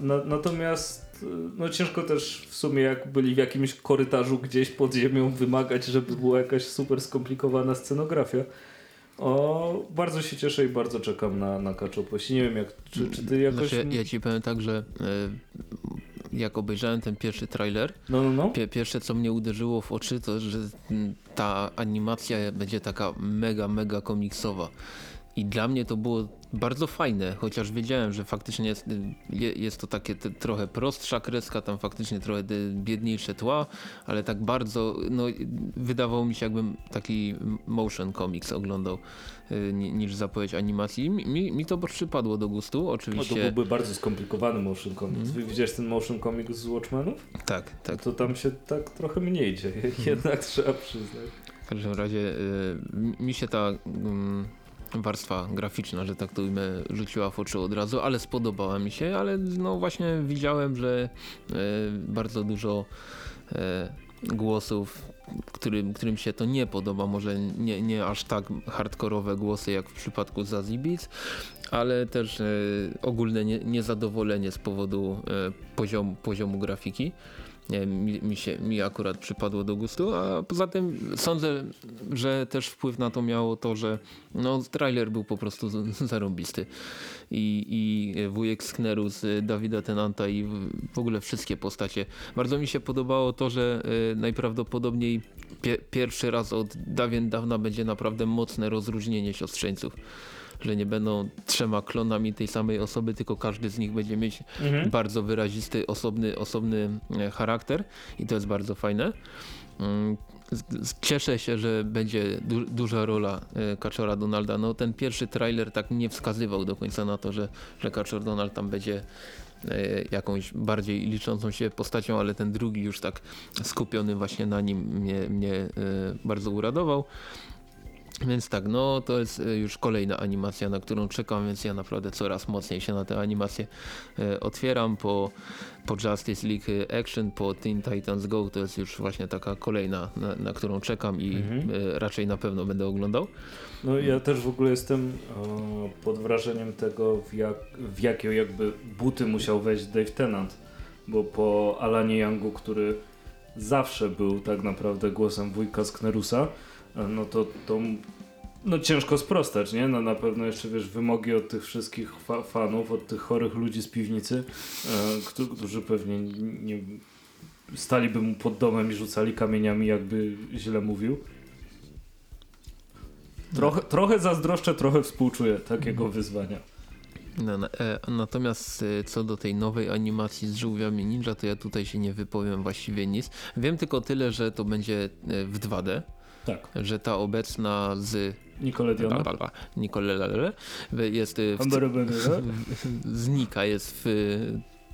S1: na, natomiast e, no ciężko też w sumie jak byli w jakimś korytarzu gdzieś pod ziemią wymagać, żeby była jakaś super skomplikowana scenografia. O, bardzo się cieszę i bardzo czekam na, na Kaczopości. Nie wiem, jak, czy, czy ty jakoś...
S2: Znaczy, ja ci powiem tak, że e, jak obejrzałem ten pierwszy trailer,
S1: No, no, no.
S2: pie, pierwsze co mnie uderzyło w oczy to, że ta animacja będzie taka mega, mega komiksowa. I dla mnie to było bardzo fajne, chociaż wiedziałem, że faktycznie jest, je- jest to takie trochę prostsza kreska, tam faktycznie trochę biedniejsze tła, ale tak bardzo, no wydawało mi się jakbym taki motion comics oglądał y, ni- niż zapowiedź animacji. Mi, mi, to przypadło do gustu,
S1: No to
S2: oczywiście.
S1: byłby bardzo skomplikowany motion comics. Wy widziałeś ten motion comics z Watchmenów?
S2: Tak, tak.
S1: To tam się tak trochę mniej dzieje, jednak trzeba przyznać.
S2: W każdym razie y, mi się ta mm, warstwa graficzna, że tak to ujmę, rzuciła w oczy od razu, ale spodobała mi się, ale no właśnie widziałem, że y, bardzo dużo y, głosów, którym, którym się to nie podoba, może nie, nie aż tak hardkorowe głosy jak w przypadku Zazie Beats, ale też y, ogólne nie, niezadowolenie z powodu poziom, poziomu grafiki nie, mi, mi, się, mi akurat przypadło do gustu, a poza tym sądzę, że też wpływ na to miało to, że no, trailer był po prostu z- zarąbisty i, i wujek Skneru z Dawida Tenanta i w- w ogóle wszystkie postacie. Bardzo mi się podobało to, że y, najprawdopodobniej pie, pierwszy raz od dawien dawna będzie naprawdę mocne rozróżnienie siostrzeńców. Że nie będą trzema klonami tej samej osoby, tylko każdy z nich będzie mieć
S1: Mhm.
S2: bardzo wyrazisty, osobny, osobny e, charakter i to jest bardzo fajne. Mm, Cieszę się, że będzie du duża rola e, Kaczora Donalda. No ten pierwszy trailer tak nie wskazywał do końca na to, że, że Kaczor Donald tam będzie e, jakąś bardziej liczącą się postacią, ale ten drugi już tak skupiony właśnie na nim mnie, mnie bardzo uradował. Więc tak, no to jest e, już kolejna animacja, na którą czekam, więc ja naprawdę coraz mocniej się na tę animację e, otwieram. Po, po Justice League Action, po Teen Titans Go to jest już właśnie taka kolejna, na, na którą czekam i
S1: Mhm.
S2: e, raczej na pewno będę oglądał.
S1: No ja też w ogóle jestem e, pod wrażeniem tego, w, jak, w jakie jakby buty musiał wejść Dave Tennant, bo po Alanie Youngu, który zawsze był tak naprawdę głosem wujka Sknerusa, e, no to, to no ciężko sprostać, nie? No na pewno jeszcze wiesz wymogi od tych wszystkich fa fanów, od tych chorych ludzi z piwnicy, e, którzy, pewnie nie, staliby mu pod domem i rzucali kamieniami, jakby źle mówił. Trochę, trochę zazdroszczę, trochę współczuję takiego wyzwania.
S2: No, na- e, natomiast e, co do tej nowej animacji z żółwiami ninja, to ja tutaj się nie wypowiem właściwie nic. Wiem tylko tyle, że to będzie e, w 2D,
S1: Tak.
S2: że ta obecna z
S1: Nicole Diona.
S2: Nicole Lalele jest e, w, znika jest w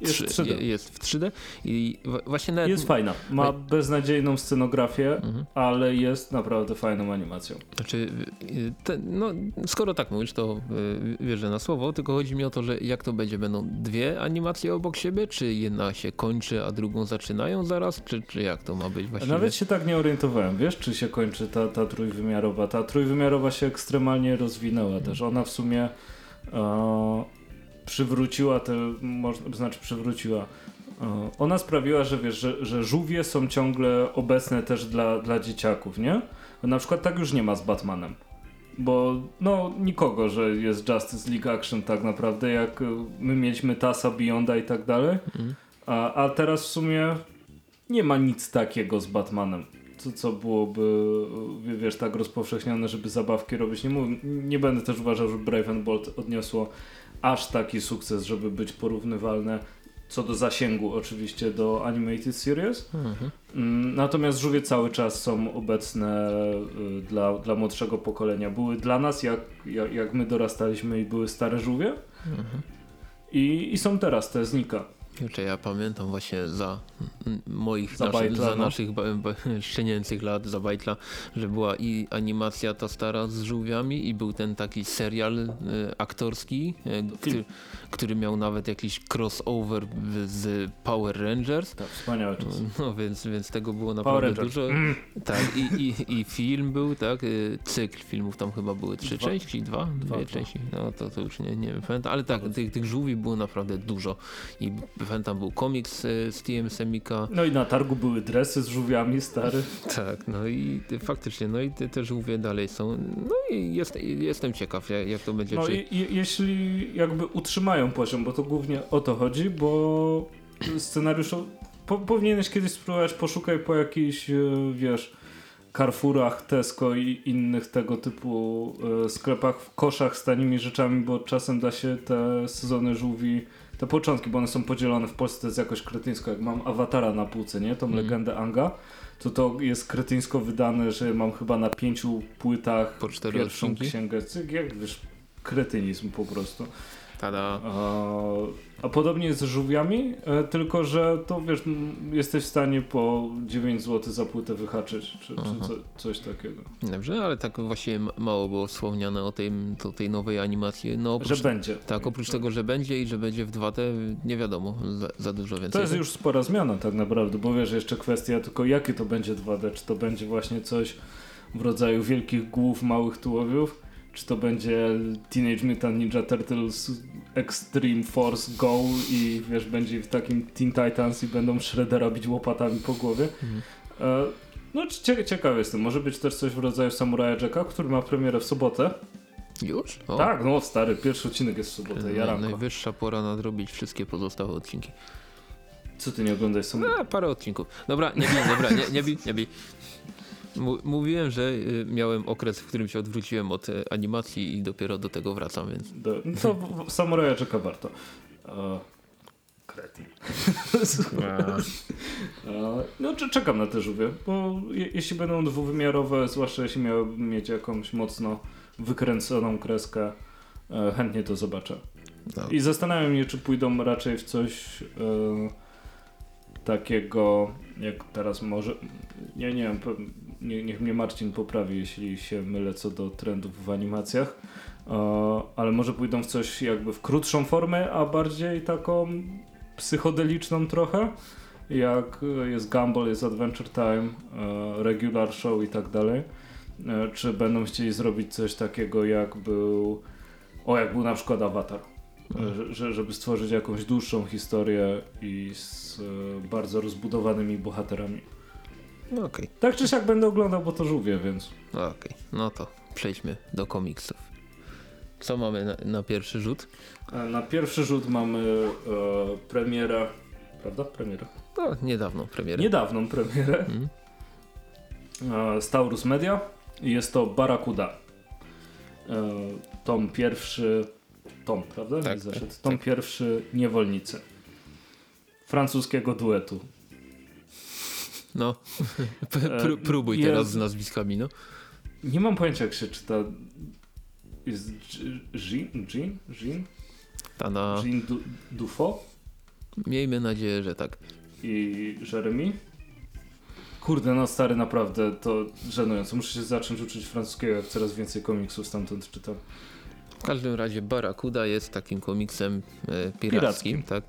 S1: Jest
S2: trzy-
S1: 3D.
S2: jest w 3D i właśnie nawet
S1: Jest fajna. Ma beznadziejną scenografię,
S2: Mhm.
S1: ale jest naprawdę fajną animacją.
S2: Znaczy, y, te, no, skoro tak mówisz, to y, wierzę na słowo, tylko chodzi mi o to, że jak to będzie? Będą dwie animacje obok siebie? Czy jedna się kończy, a drugą zaczynają zaraz? Czy, czy jak to ma być właściwie?
S1: Nawet się tak nie orientowałem, wiesz, czy się kończy ta, ta trójwymiarowa. Ta trójwymiarowa się ekstremalnie rozwinęła też. Ona w sumie e, przywróciła te, znaczy przywróciła. Ona sprawiła, że wiesz, że, że żółwie są ciągle obecne też dla, dla dzieciaków, nie? Na przykład tak już nie ma z Batmanem. Bo no nikogo, że jest Justice League Action tak naprawdę, jak e, my mieliśmy Tasa, Beyonda i tak dalej.
S2: Mhm.
S1: A, a teraz w sumie nie ma nic takiego z Batmanem. co, co byłoby, w- wiesz, tak rozpowszechnione, żeby zabawki robić. Nie, mów, nie będę też uważał, że Brave and Bold odniosło aż taki sukces, żeby być porównywalne co do zasięgu oczywiście do Animated Series.
S2: Mhm.
S1: Mm, Natomiast żółwie cały czas są obecne y, dla, dla młodszego pokolenia. Były dla nas, jak, jak, jak my dorastaliśmy i były stare żółwie.
S2: Mhm.
S1: I, I są teraz te znika.
S2: Kurczę, ja pamiętam właśnie za moich,
S1: Za
S2: naszych,
S1: bajtla,
S2: za
S1: no.
S2: naszych szczenięcych lat, za bajtla, że była i animacja ta stara z żółwiami i był ten taki serial e, aktorski, e, który, który miał nawet jakiś crossover z Power Rangers.
S1: Tak, wspaniałe czasy.
S2: No więc, więc tego było
S1: Power
S2: naprawdę
S1: Rangers.
S2: dużo.
S1: Mm.
S2: Tak, i, i, i film był, tak, y, cykl filmów tam chyba były trzy
S1: Dwa.
S2: części, dwa, dwie
S1: dwa.
S2: części, no to, to już nie, nie wiem, pamiętam, ale tak, tych, tych żółwi było naprawdę dużo i pamiętam był komiks z TM Semika,
S1: No i na targu były dresy z żółwiami, stary.
S2: tak, no i ty, faktycznie, no i te, te żółwie dalej są, no i jest, jestem ciekaw jak, jak to będzie,
S1: No
S2: czy,
S1: i, jeśli jakby utrzymają poziom, bo to głównie o to chodzi, bo scenariuszu po, powinieneś kiedyś spróbować poszukaj po jakichś, e, wiesz, Carrefourach, Tesco i innych tego typu e, sklepach, w koszach z tanimi rzeczami, bo czasem da się te sezony żółwi, te początki, bo one są podzielone w Polsce, to jest jakoś kretyńsko, jak mam Awatara na półce, nie? Tą
S2: Mhm.
S1: legendę Anga, to to jest kretyńsko wydane, że mam chyba na pięciu płytach
S2: po cztery
S1: pierwszą
S2: odcinki,
S1: księgę, jak wiesz, kretynizm po prostu.
S2: Tada,
S1: A, podobnie jest z żółwiami, e, tylko że to wiesz, jesteś w stanie po 9 zł za płytę wyhaczyć, czy, czy
S2: Aha.
S1: co, coś takiego.
S2: dobrze, ale tak właściwie ma- mało było wspomniane o tej, to, tej nowej animacji, no oprócz
S1: Że będzie.
S2: Tak, oprócz tego, że będzie i że będzie w 2D, nie wiadomo za, za dużo więcej.
S1: To jest już spora zmiana tak naprawdę, bo wiesz, jeszcze kwestia tylko jakie to będzie 2D, czy to będzie właśnie coś w rodzaju wielkich głów, małych tułowiów, czy to będzie Teenage Mutant Ninja Turtles Extreme Force Go i wiesz, będzie w takim Teen Titans i będą Shreddera bić łopatami po głowie.
S2: Mhm.
S1: E, no cie, ciekawy jestem, może być też coś w rodzaju Samuraja Jacka, który ma premierę w sobotę.
S2: Już? O,
S1: Tak, no stary, pierwszy odcinek jest w sobotę, jaranko.
S2: najwyższa pora nadrobić wszystkie pozostałe odcinki.
S1: Co ty nie oglądasz Samuraja?
S2: A, parę odcinków. Dobra, nie bij, dobra, nie, nie bij, nie bij. Mówiłem, że y, miałem okres, w którym się odwróciłem od y, animacji i dopiero do tego wracam, więc
S1: Do, no to Samuraja Jacka warto. Kretyn. E, no czy czekam na te żółwie, bo je, jeśli będą dwuwymiarowe, zwłaszcza jeśli miałbym mieć jakąś mocno wykręconą kreskę, e, chętnie to zobaczę.
S2: no,
S1: I zastanawiam się, czy pójdą raczej w coś e, takiego, jak teraz może, nie, nie wiem, nie, niech mnie Marcin poprawi, jeśli się mylę co do trendów w animacjach, e, ale może pójdą w coś jakby w krótszą formę, a bardziej taką psychodeliczną trochę, jak e, jest Gumball, jest Adventure Time, e, Regular Show i tak dalej. Czy będą chcieli zrobić coś takiego, jak był, o jak był na przykład Avatar. Że, że, żeby stworzyć jakąś dłuższą historię i z bardzo rozbudowanymi bohaterami.
S2: No okej,
S1: Tak czy siak będę oglądał, bo to żółwie, więc.
S2: no okej, no to przejdźmy do komiksów. Co mamy na, na pierwszy rzut?
S1: E, Na pierwszy rzut mamy e, premierę, prawda? Premierę.
S2: No, niedawno premierę.
S1: Niedawną premierę
S2: Mhm.
S1: e, z Taurus Media i jest to Barracuda. E, tom pierwszy, tom, prawda?
S2: Tak,
S1: Nie zaszedł.
S2: tak,
S1: tom
S2: tak.
S1: pierwszy Niewolnicy. Francuskiego duetu.
S2: No, Pró- próbuj
S1: jest-
S2: teraz z nazwiskami, no.
S1: Nie mam pojęcia jak się czyta. Jest Jean? Jean? Jean?
S2: Tada.
S1: Jean du Dufo
S2: Miejmy nadzieję, że tak.
S1: i Jeremy. Kurde, no stary, naprawdę to żenujące. Muszę się zacząć uczyć francuskiego, jak coraz więcej komiksów stamtąd czytam.
S2: W każdym razie Barracuda jest takim komiksem e, pirackim,
S1: Pirackim.
S2: tak?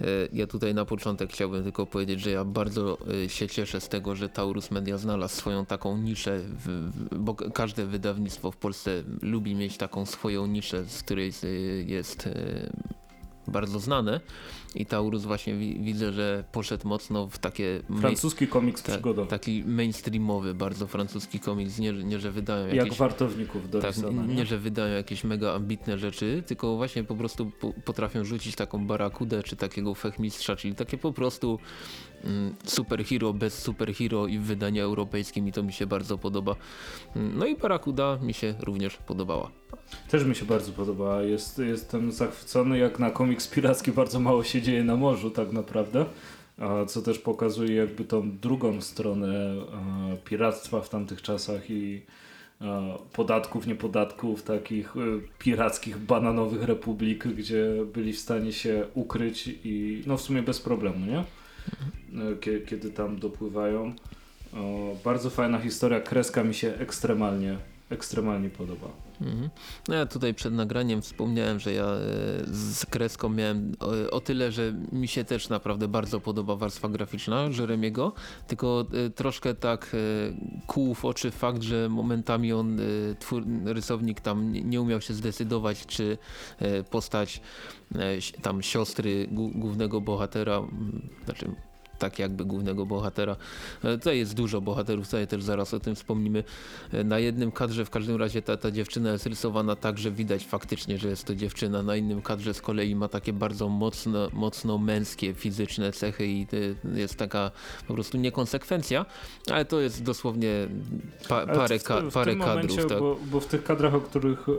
S2: E, ja tutaj na początek chciałbym tylko powiedzieć, że ja bardzo e, się cieszę z tego, że Taurus Media znalazł swoją taką niszę, w, bo każde wydawnictwo w Polsce lubi mieć taką swoją niszę, z której jest bardzo znane i Taurus właśnie wi widzę, że poszedł mocno w takie
S1: Francuski komiks
S2: ta-
S1: przygodowy.
S2: taki mainstreamowy, bardzo francuski komiks, nie, nie że wydają
S1: Jak
S2: jakieś
S1: wartowników do
S2: tak, nie,
S1: nie?
S2: że wydają jakieś mega ambitne rzeczy, tylko właśnie po prostu po, potrafią rzucić taką barakudę czy takiego fechmistrza, czyli takie po prostu superhero bez superhero i w wydaniu europejskim i to mi się bardzo podoba. Mm, No i Barakuda mi się również podobała.
S1: Też mi się bardzo podoba. Jest, jestem zachwycony, jak na komiks piracki bardzo mało się dzieje na morzu tak naprawdę. Co też pokazuje jakby tą drugą stronę e, piractwa w tamtych czasach i e, podatków, niepodatków, takich e, pirackich, bananowych republik, gdzie byli w stanie się ukryć i no w sumie bez problemu, nie? E, Kie- Kiedy tam dopływają. O, bardzo fajna historia, kreska mi się ekstremalnie, ekstremalnie podoba.
S2: Mhm. No ja tutaj przed nagraniem wspomniałem, że ja e, z kreską miałem o, tyle, że mi się też naprawdę bardzo podoba warstwa graficzna Jeremiego, tylko e, troszkę tak e, kłuł w oczy fakt, że momentami on, twór, rysownik tam nie- umiał się zdecydować, czy postać tam siostry głó- głównego bohatera, znaczy tak jakby głównego bohatera. E, Tutaj jest dużo bohaterów, tutaj też zaraz o tym wspomnimy. E, Na jednym kadrze w każdym razie ta, ta dziewczyna jest rysowana tak, że widać faktycznie, że jest to dziewczyna. Na innym kadrze z kolei ma takie bardzo mocno, mocno męskie, fizyczne cechy i jest taka po prostu niekonsekwencja, ale to jest dosłownie pa, parę,
S1: w-
S2: ka, parę kadrów.
S1: momencie,
S2: tak.
S1: bo, bo w tych kadrach, o których e,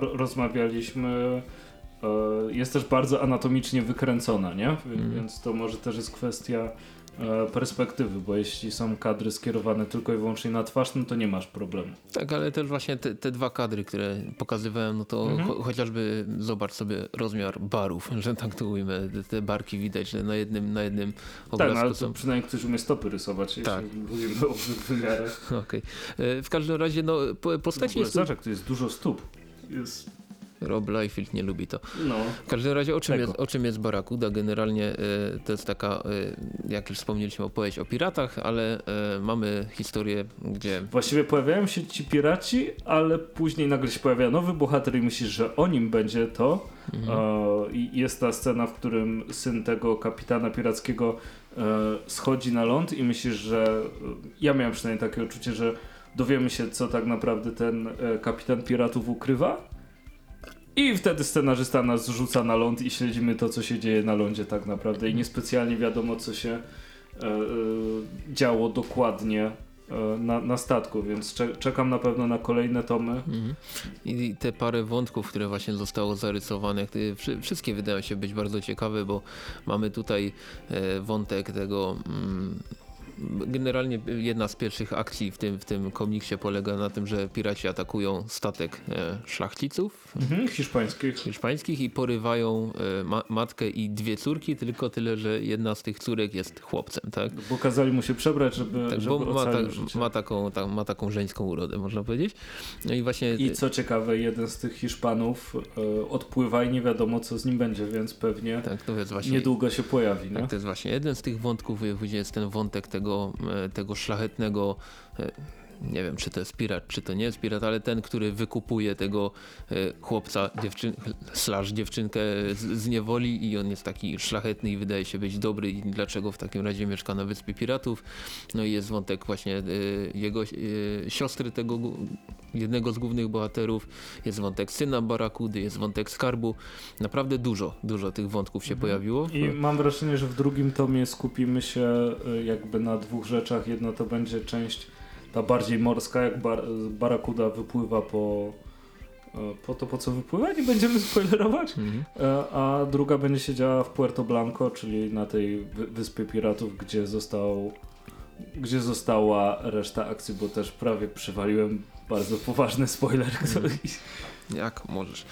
S1: ro, rozmawialiśmy, jest też bardzo anatomicznie wykręcona, nie? W-
S2: Mhm.
S1: Więc to może też jest kwestia e, perspektywy, bo jeśli są kadry skierowane tylko i wyłącznie na twarz, no to nie masz problemu.
S2: Tak, ale też właśnie te, te dwa kadry, które pokazywałem, no to
S1: Mhm.
S2: cho chociażby zobacz sobie rozmiar barów, że tak to ujmę. Te, te barki widać, że na jednym, na jednym
S1: Tak,
S2: obrazku
S1: no, ale
S2: są.
S1: to przynajmniej ktoś umie stopy rysować, jeśli
S2: Tak.
S1: mówimy o wy- wymiarach.
S2: Okej. E, W każdym razie, no, po-
S1: W
S2: postaci
S1: ogóle
S2: jest...
S1: Zobacz, jak tu jest dużo stóp. Jest,
S2: Rob Liefeld nie lubi to.
S1: no,
S2: W każdym razie, o czym,
S1: Tego.
S2: jest, o czym jest Barakuda? Generalnie e, to jest taka, e, jak już wspomnieliśmy, opowieść o piratach, ale e, mamy historię, gdzie...
S1: Właściwie pojawiają się ci piraci, ale później nagle się pojawia nowy bohater i myślisz, że o nim będzie to.
S2: Mhm.
S1: E, jest ta scena, w którym syn tego kapitana pirackiego e, schodzi na ląd i myślisz, że ja miałem przynajmniej takie uczucie, że dowiemy się, co tak naprawdę ten kapitan piratów ukrywa. I wtedy scenarzysta nas zrzuca na ląd i śledzimy to, co się dzieje na lądzie tak naprawdę. I niespecjalnie wiadomo, co się e, e, działo dokładnie e, na, na statku, więc cze czekam na pewno na kolejne tomy.
S2: Mhm. I te parę wątków, które właśnie zostało zarysowane, wszystkie wydają się być bardzo ciekawe, bo mamy tutaj e, wątek tego. Generalnie jedna z pierwszych akcji w tym, w tym komiksie polega na tym, że piraci atakują statek e, szlachciców
S1: Mhm, hiszpańskich.
S2: hiszpańskich i porywają e, ma matkę i dwie córki, tylko tyle, że jedna z tych córek jest chłopcem, tak?
S1: Bo kazali mu się przebrać, żeby,
S2: tak
S1: żeby
S2: bo ma, ta, ma, taką, ta, ma taką żeńską urodę, można powiedzieć. No i właśnie
S1: I co ciekawe, jeden z tych Hiszpanów e, odpływa i nie wiadomo co z nim będzie, więc pewnie
S2: tak, właśnie
S1: niedługo się pojawi. Nie?
S2: Tak, to jest właśnie jeden z tych wątków, jest ten wątek tego, e, tego szlachetnego, e, nie wiem czy to jest pirat, czy to nie jest pirat, ale ten, który wykupuje tego e, chłopca, dziewczyn, slash dziewczynkę z, z niewoli i on jest taki szlachetny i wydaje się być dobry i dlaczego w takim razie mieszka na Wyspie Piratów. No i jest wątek właśnie e, jego e, siostry tego jednego z głównych bohaterów, jest wątek syna Barakudy, jest wątek skarbu. Naprawdę dużo, dużo tych wątków się pojawiło.
S1: I mam wrażenie, że w drugim tomie skupimy się jakby na dwóch rzeczach. Jedna to będzie część ta bardziej morska, jak bar Barakuda wypływa po, e, po to, po co wypływa, nie będziemy spoilerować.
S2: Mhm.
S1: E, A druga będzie się działa w Puerto Blanco, czyli na tej wy- wyspie piratów, gdzie został gdzie została reszta akcji, bo też prawie przywaliłem bardzo poważny spoiler, który...
S2: Jak możesz.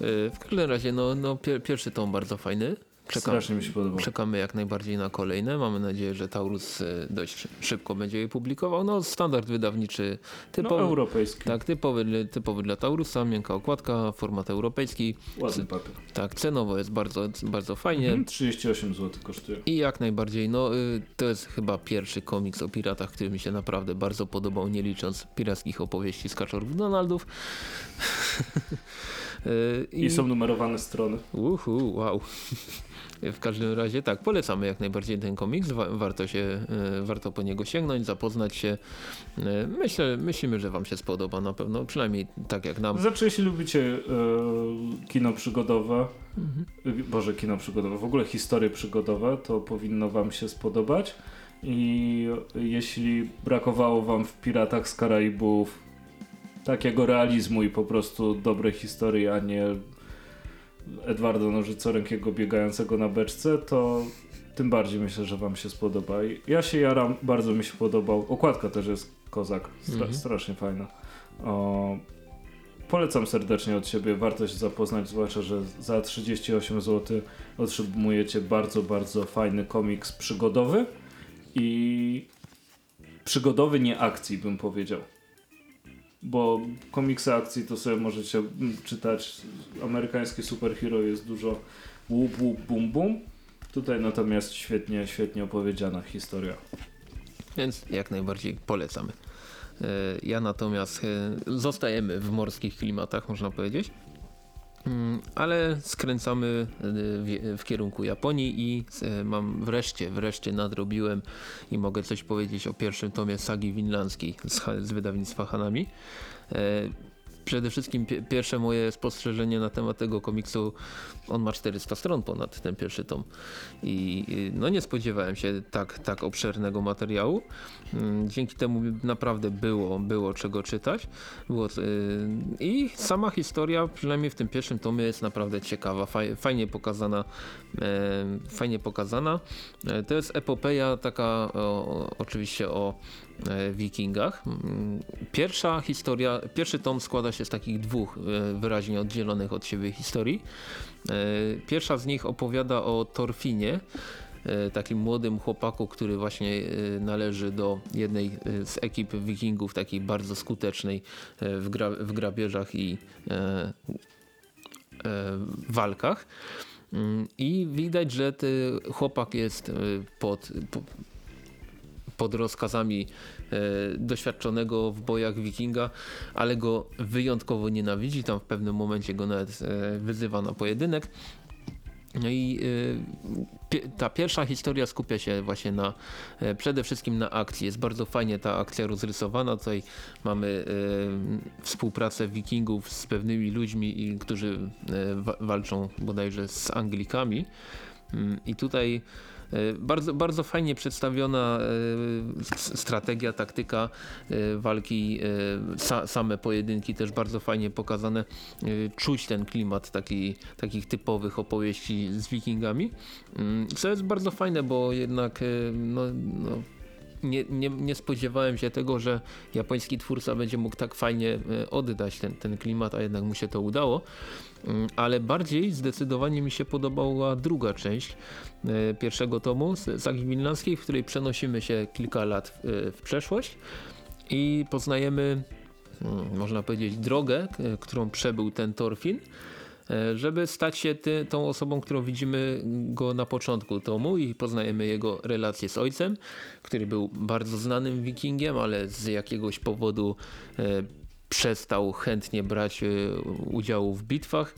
S2: Yy, W każdym razie, no, no pier pierwszy tom bardzo fajny. Czekam,
S1: strasznie mi się podobał.
S2: czekamy jak najbardziej na kolejne. Mamy nadzieję, że Taurus y, dość szybko będzie je publikował. No standard wydawniczy
S1: No,
S2: typowy.
S1: europejski.
S2: tak, typowy, typowy dla Taurusa, miękka okładka, format europejski.
S1: Ładny papier.
S2: Tak, cenowo jest bardzo, bardzo fajnie.
S1: Mhm, 38 zł kosztuje.
S2: I jak najbardziej, no y, to jest chyba pierwszy komiks o piratach, który mi się naprawdę bardzo podobał, nie licząc pirackich opowieści z kaczorów Donaldów. Y,
S1: I są numerowane strony.
S2: Uhu, wow. W każdym razie tak, polecamy jak najbardziej ten komiks, wa warto się, e, warto po niego sięgnąć, zapoznać się. E, myślę, myślimy, że wam się spodoba na pewno, przynajmniej tak jak nam.
S1: Znaczy, jeśli lubicie e, kino przygodowe, mhm. Boże, kino przygodowe, w ogóle historie przygodowe, to powinno wam się spodobać. I jeśli brakowało wam w Piratach z Karaibów takiego realizmu i po prostu dobrej historii, a nie Edwarda Nożycorękiego biegającego na beczce, to tym bardziej myślę, że wam się spodoba. Ja się jaram, bardzo mi się podobał. Okładka też jest kozak, Stra mhm. strasznie fajna. O, polecam serdecznie od siebie, warto się zapoznać, zwłaszcza, że za 38 zł otrzymujecie bardzo, bardzo fajny komiks przygodowy i przygodowy nie akcji bym powiedział bo komiksy akcji to sobie możecie mm, czytać. Amerykańskie superhero jest dużo łup, łup, bum, bum. Tutaj natomiast świetnie, świetnie opowiedziana historia.
S2: Więc jak najbardziej polecamy. E, ja natomiast e, zostajemy w morskich klimatach, można powiedzieć. Mm, ale skręcamy e, w, kierunku Japonii i mam wreszcie, wreszcie nadrobiłem i mogę coś powiedzieć o pierwszym tomie sagi winlandzkiej z, z wydawnictwa Hanami. Przede wszystkim pierwsze moje spostrzeżenie na temat tego komiksu, on ma 400 stron ponad ten pierwszy tom i no nie spodziewałem się tak, tak obszernego materiału. Mm, dzięki temu naprawdę było, było czego czytać. Było, yy, I sama historia, przynajmniej w tym pierwszym tomie jest naprawdę ciekawa, fajnie pokazana. Fajnie pokazana. E, to jest epopeja taka o, oczywiście o E, wikingach. Mm, pierwsza historia, pierwszy tom składa się z takich dwóch e, wyraźnie oddzielonych od siebie historii. E, pierwsza z nich opowiada o Torfinie, takim młodym chłopaku, który właśnie należy do jednej z ekip wikingów, takiej bardzo skutecznej w, gra, w grabieżach i walkach. Mm, I widać, że ten chłopak jest pod, pod rozkazami e, doświadczonego w bojach wikinga, ale go wyjątkowo nienawidzi. Tam w pewnym momencie go nawet e, wyzywa na pojedynek. No i y, ta pierwsza historia skupia się właśnie na przede wszystkim na akcji. Jest bardzo fajnie ta akcja rozrysowana. Tutaj mamy współpracę wikingów z pewnymi ludźmi, którzy walczą bodajże z Anglikami. Mm, I tutaj E, bardzo, bardzo fajnie przedstawiona e, strategia, taktyka e, walki, same pojedynki też bardzo fajnie pokazane. Czuć ten klimat taki, takich typowych opowieści z wikingami. Mm, co jest bardzo fajne, bo jednak no, no nie, nie, nie, spodziewałem się tego, że japoński twórca będzie mógł tak fajnie oddać ten, ten klimat, a jednak mu się to udało. Mm, ale bardziej zdecydowanie mi się podobała druga część e, pierwszego tomu Sagi Winlandzkiej, w której przenosimy się kilka lat w, w przeszłość i poznajemy, mm, można powiedzieć, drogę, którą przebył ten Torfin e, żeby stać się ty, tą osobą, którą widzimy go na początku tomu i poznajemy jego relacje z ojcem, który był bardzo znanym wikingiem, ale z jakiegoś powodu e, przestał chętnie brać e, udziału w bitwach.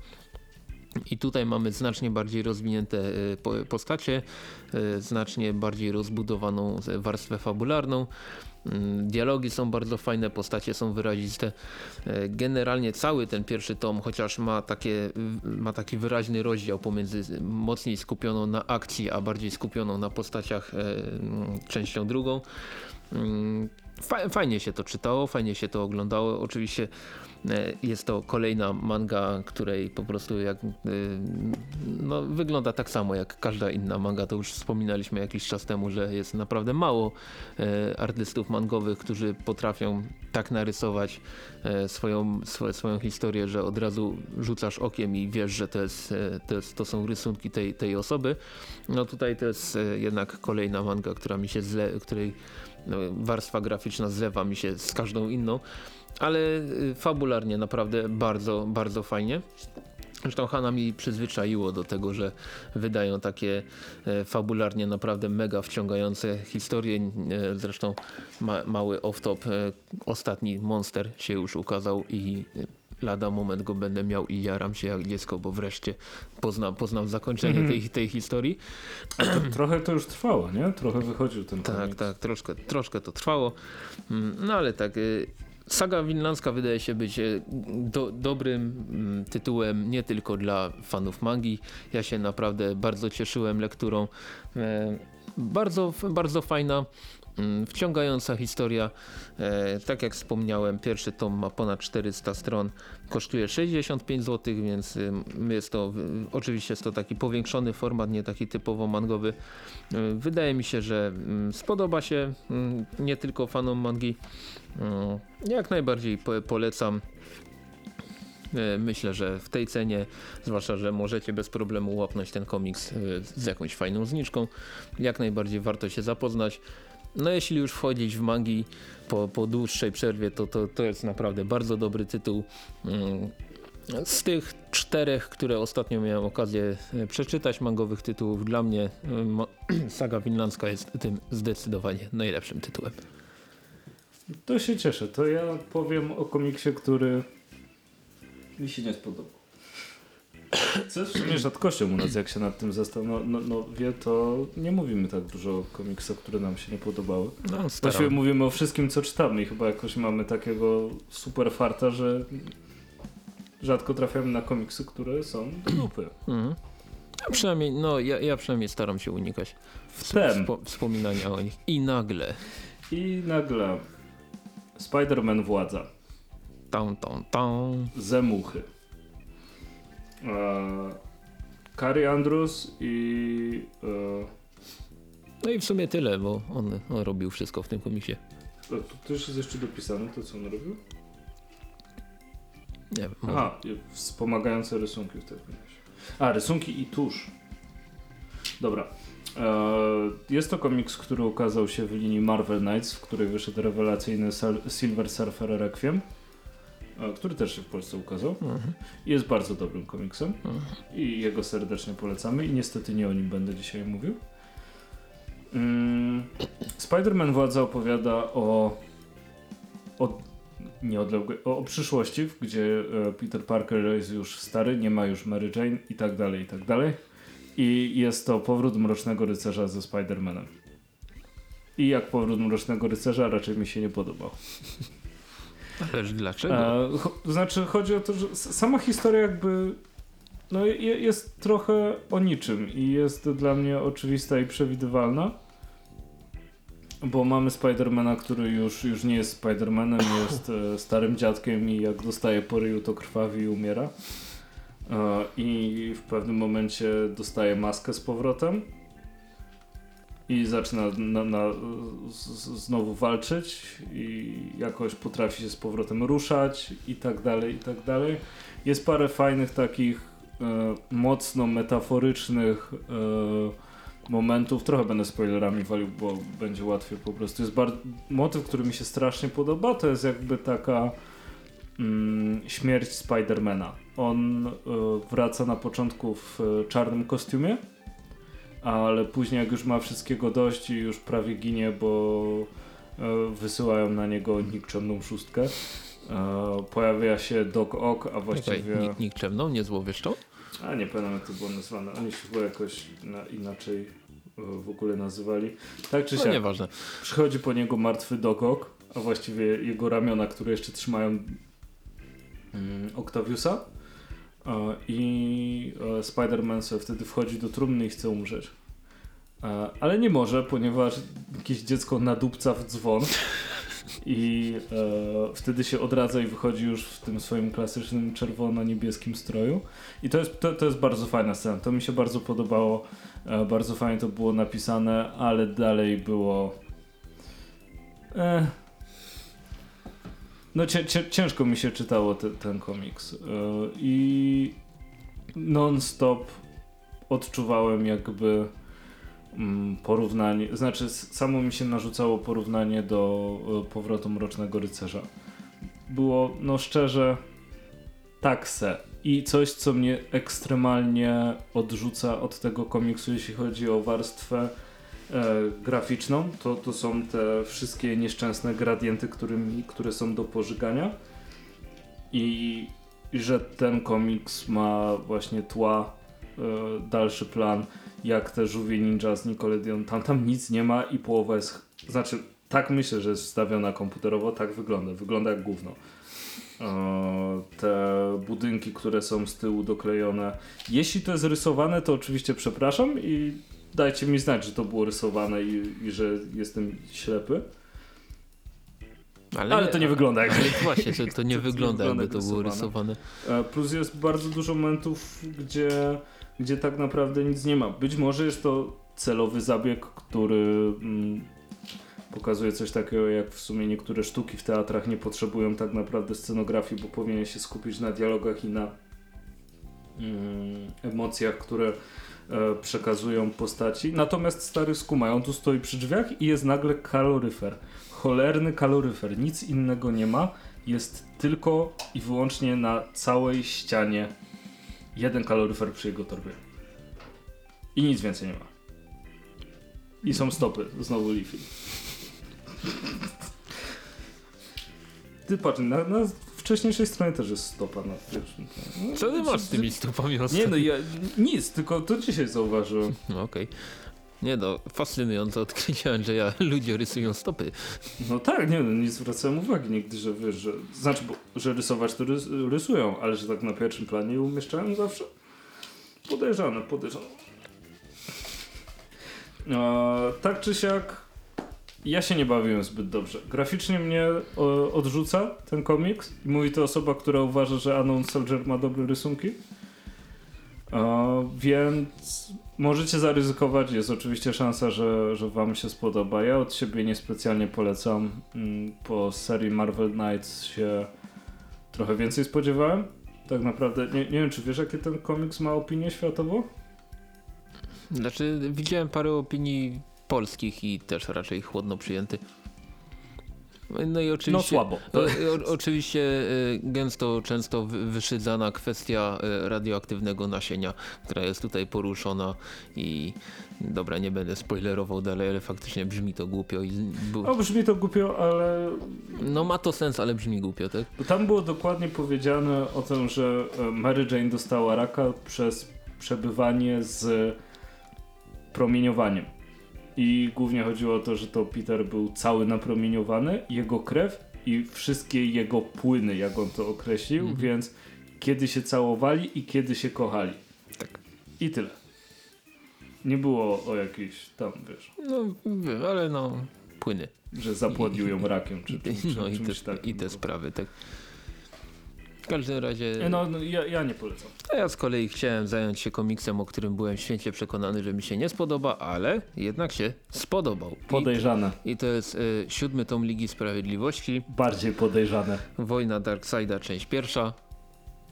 S2: I tutaj mamy znacznie bardziej rozwinięte e, postacie, e, znacznie bardziej rozbudowaną warstwę fabularną. Mm, dialogi są bardzo fajne, postacie są wyraziste. Generalnie cały ten pierwszy tom, chociaż ma, takie, ma taki wyraźny rozdział pomiędzy mocniej skupioną na akcji, a bardziej skupioną na postaciach częścią drugą, mm, Fajnie się to czytało, fajnie się to oglądało. Oczywiście e, jest to kolejna manga, której po prostu jak, e, no, wygląda tak samo jak każda inna manga. To już wspominaliśmy jakiś czas temu, że jest naprawdę mało e, artystów mangowych, którzy potrafią tak narysować swoją, swoją historię, że od razu rzucasz okiem i wiesz, że to, jest, to, jest, to są rysunki tej, tej osoby. No tutaj to jest jednak kolejna manga, która mi się zle, której no, warstwa graficzna zlewa mi się z każdą inną, ale y, fabularnie naprawdę bardzo, bardzo fajnie. Zresztą Hanna mi przyzwyczaiło do tego, że wydają takie e, fabularnie naprawdę mega wciągające historie. E, zresztą ma, mały off-top, e, ostatni Monster się już ukazał i lada moment go będę miał i jaram się jak dziecko, bo wreszcie poznam, poznam zakończenie
S1: Mhm.
S2: tej, tej historii.
S1: Trochę to już trwało, nie? Trochę wychodził ten
S2: Tak,
S1: komiks.
S2: tak, troszkę, troszkę to trwało. Mm, No ale tak, y, saga winlandzka wydaje się być y, do, dobrym mm, tytułem nie tylko dla fanów mangi. Ja się naprawdę bardzo cieszyłem lekturą. E, Bardzo, bardzo fajna, mm, wciągająca historia. E, Tak jak wspomniałem, pierwszy tom ma ponad 400 stron, kosztuje 65 zł, więc jest to, oczywiście jest to taki powiększony format, nie taki typowo mangowy. Y, Wydaje mi się, że mm, spodoba się mm, nie tylko fanom mangi. Mm, Jak najbardziej po- polecam. Y, Myślę, że w tej cenie, zwłaszcza, że możecie bez problemu łapnąć ten komiks z jakąś fajną zniżką, jak najbardziej warto się zapoznać. No jeśli już wchodzić w mangi po, po dłuższej przerwie, to, to, to jest naprawdę bardzo dobry tytuł. Mm, Z tych czterech, które ostatnio miałem okazję e, przeczytać mangowych tytułów, dla mnie mo- saga winlandzka jest tym zdecydowanie najlepszym tytułem.
S1: To się cieszę. To ja powiem o komiksie, który mi się nie spodobał. Co jest w sumie rzadkością u nas, jak się nad tym zastanowię. No, no, no wie, to nie mówimy tak dużo o komiksach, które nam się nie podobały.
S2: No,
S1: Właściwie mówimy o wszystkim, co czytamy i chyba jakoś mamy takiego super farta, że rzadko trafiamy na komiksy, które są dupy.
S2: Mhm. Ja przynajmniej, no ja, ja przynajmniej staram się unikać
S1: Wtem.
S2: wspo- wspominania o nich. I nagle,
S1: I nagle Spider-Man Władza.
S2: tam, tam, tam.
S1: Zemuchy. E, Carrie Andrews i e,
S2: No i w sumie tyle, bo on, on robił wszystko w tym komiksie.
S1: tu też jest jeszcze dopisane to, co on robił?
S2: Nie wiem,
S1: Aha, wspomagające rysunki w takim razie. A, rysunki i tusz. Dobra. E, jest to komiks, który ukazał się w linii Marvel Knights, w której wyszedł rewelacyjny Silver Surfer Requiem, który też się w Polsce ukazał.
S2: Mhm.
S1: Jest bardzo dobrym komiksem
S2: Mhm.
S1: i jego serdecznie polecamy i niestety nie o nim będę dzisiaj mówił. Mm, Spider-Man Władza opowiada o, o nieodległej, o, o przyszłości, gdzie e, Peter Parker jest już stary, nie ma już Mary Jane i tak dalej, i tak dalej. I jest to powrót Mrocznego Rycerza ze Spider-Manem. I jak powrót Mrocznego Rycerza raczej mi się nie podobał.
S2: Ależ dlaczego?
S1: E, to znaczy chodzi o to, że sama historia jakby no, je, jest trochę o niczym i jest dla mnie oczywista i przewidywalna. Bo mamy Spidermana, który już, już nie jest Spidermanem, jest e, starym dziadkiem i jak dostaje po to krwawi i umiera. E, I w pewnym momencie dostaje maskę z powrotem i zaczyna na, na, znowu walczyć i jakoś potrafi się z powrotem ruszać i tak dalej, i tak dalej. Jest parę fajnych takich e, mocno metaforycznych e, momentów. Trochę będę spoilerami walił, bo będzie łatwiej po prostu. Jest bar- motyw, który mi się strasznie podoba, to jest jakby taka mm, śmierć Spidermana. On e, wraca na początku w e, czarnym kostiumie, ale później jak już ma wszystkiego dość i już prawie ginie, bo e, wysyłają na niego nikczemną szóstkę. E, pojawia się Doc Ock, a właściwie...
S2: nik- nikczemną, nie złowieszczą?
S1: A nie pamiętam jak to było nazwane. Oni się chyba jakoś na, inaczej e, w ogóle nazywali. Tak czy
S2: No
S1: siak,
S2: nieważne.
S1: przychodzi po niego martwy Doc Ock, a właściwie jego ramiona, które jeszcze trzymają mm, Octaviusa. E, I e, Spider-Man sobie wtedy wchodzi do trumny i chce umrzeć. E, Ale nie może, ponieważ jakieś dziecko nadupca w dzwon. I e, wtedy się odradza i wychodzi już w tym swoim klasycznym czerwono-niebieskim stroju. I to jest, to, to jest bardzo fajna scena. To mi się bardzo podobało. E, bardzo fajnie to było napisane, ale dalej było. E, no cię, cię, ciężko mi się czytało te, ten komiks. E, I non-stop odczuwałem jakby mm, porównanie, znaczy samo mi się narzucało porównanie do e, powrotu Mrocznego Rycerza. Było, no szczerze, takse i coś, co mnie ekstremalnie odrzuca od tego komiksu, jeśli chodzi o warstwę graficzną, to, to są te wszystkie nieszczęsne gradienty, którymi, które są do pożygania i i że ten komiks ma właśnie tła, e, dalszy plan, jak te żółwie ninja z Nickelodeon. Tam, tam nic nie ma i połowa jest, znaczy tak myślę, że jest wstawiona komputerowo, tak wygląda, wygląda jak gówno. E, te budynki, które są z tyłu doklejone. Jeśli to jest rysowane, to oczywiście przepraszam i dajcie mi znać, że to było rysowane i, i że jestem ślepy. Ale, to nie wygląda jak
S2: Ale właśnie, to, to nie
S1: To
S2: wygląda jakby to było
S1: rysowane. E, Plus jest bardzo dużo momentów, gdzie, gdzie tak naprawdę nic nie ma. Być może jest to celowy zabieg, który mm, pokazuje coś takiego, jak w sumie niektóre sztuki w teatrach nie potrzebują tak naprawdę scenografii, bo powinien się skupić na dialogach i na mm, emocjach, które przekazują postaci. Natomiast stary skuma, on tu stoi przy drzwiach i jest nagle kaloryfer. Cholerny kaloryfer. Nic innego nie ma. Jest tylko i wyłącznie na całej ścianie jeden kaloryfer przy jego torbie. I nic więcej nie ma. I są stopy. Znowu Leafy. Ty patrz, na, na wcześniejszej stronie też jest stopa na pierwszym. No,
S2: Co ty masz z tymi stopami
S1: Nie no, ja, nic, tylko to dzisiaj zauważyłem.
S2: No okej. Nie no, fascynujące odkrycie Andrzeja. Ludzie rysują stopy.
S1: No tak, nie no, nie zwracałem uwagi nigdy, że wiesz, że, znaczy, bo, że rysować to rys, rysują, ale że tak na pierwszym planie umieszczałem zawsze. Podejrzane, podejrzane. E, tak czy siak, ja się nie bawiłem zbyt dobrze. Graficznie mnie o, odrzuca ten komiks i mówi to osoba, która uważa, że Unknown Soldier ma dobre rysunki. Więc możecie zaryzykować. Jest oczywiście szansa, że, że Wam się spodoba. Ja od siebie niespecjalnie polecam. Mm, Po serii Marvel Knights się trochę więcej spodziewałem. Tak naprawdę, nie, nie wiem, czy wiesz, jakie ten komiks ma opinię światowo?
S2: Znaczy, widziałem parę opinii polskich i też raczej chłodno przyjęty. No i oczywiście.
S1: No słabo.
S2: O, oczywiście y, gęsto, często wy- wyszydzana kwestia y, radioaktywnego nasienia, która jest tutaj poruszona i dobra, nie będę spoilerował dalej, ale faktycznie brzmi to głupio i bu-
S1: No brzmi to głupio, ale
S2: no ma to sens, ale brzmi głupio, tak?
S1: Tam było dokładnie powiedziane o tym, że e, Mary Jane dostała raka przez przebywanie z promieniowaniem. I głównie chodziło o to, że to Peter był cały napromieniowany, jego krew i wszystkie jego płyny, jak on to określił,
S2: Mhm.
S1: więc kiedy się całowali i kiedy się kochali.
S2: Tak.
S1: I tyle. Nie było o jakiejś tam, wiesz,
S2: No, ale no, płyny.
S1: że zapłodnił ją rakiem, czy, czy, czy
S2: No i te,
S1: takim.
S2: i te sprawy, tak. W każdym razie.
S1: No, no ja, ja nie polecam.
S2: A ja z kolei chciałem zająć się komiksem, o którym byłem święcie przekonany, że mi się nie spodoba, ale jednak się spodobał.
S1: Podejrzane.
S2: I, i to jest y, siódmy tom Ligi Sprawiedliwości,
S1: Bardziej podejrzane.
S2: Wojna Darkseida, część pierwsza.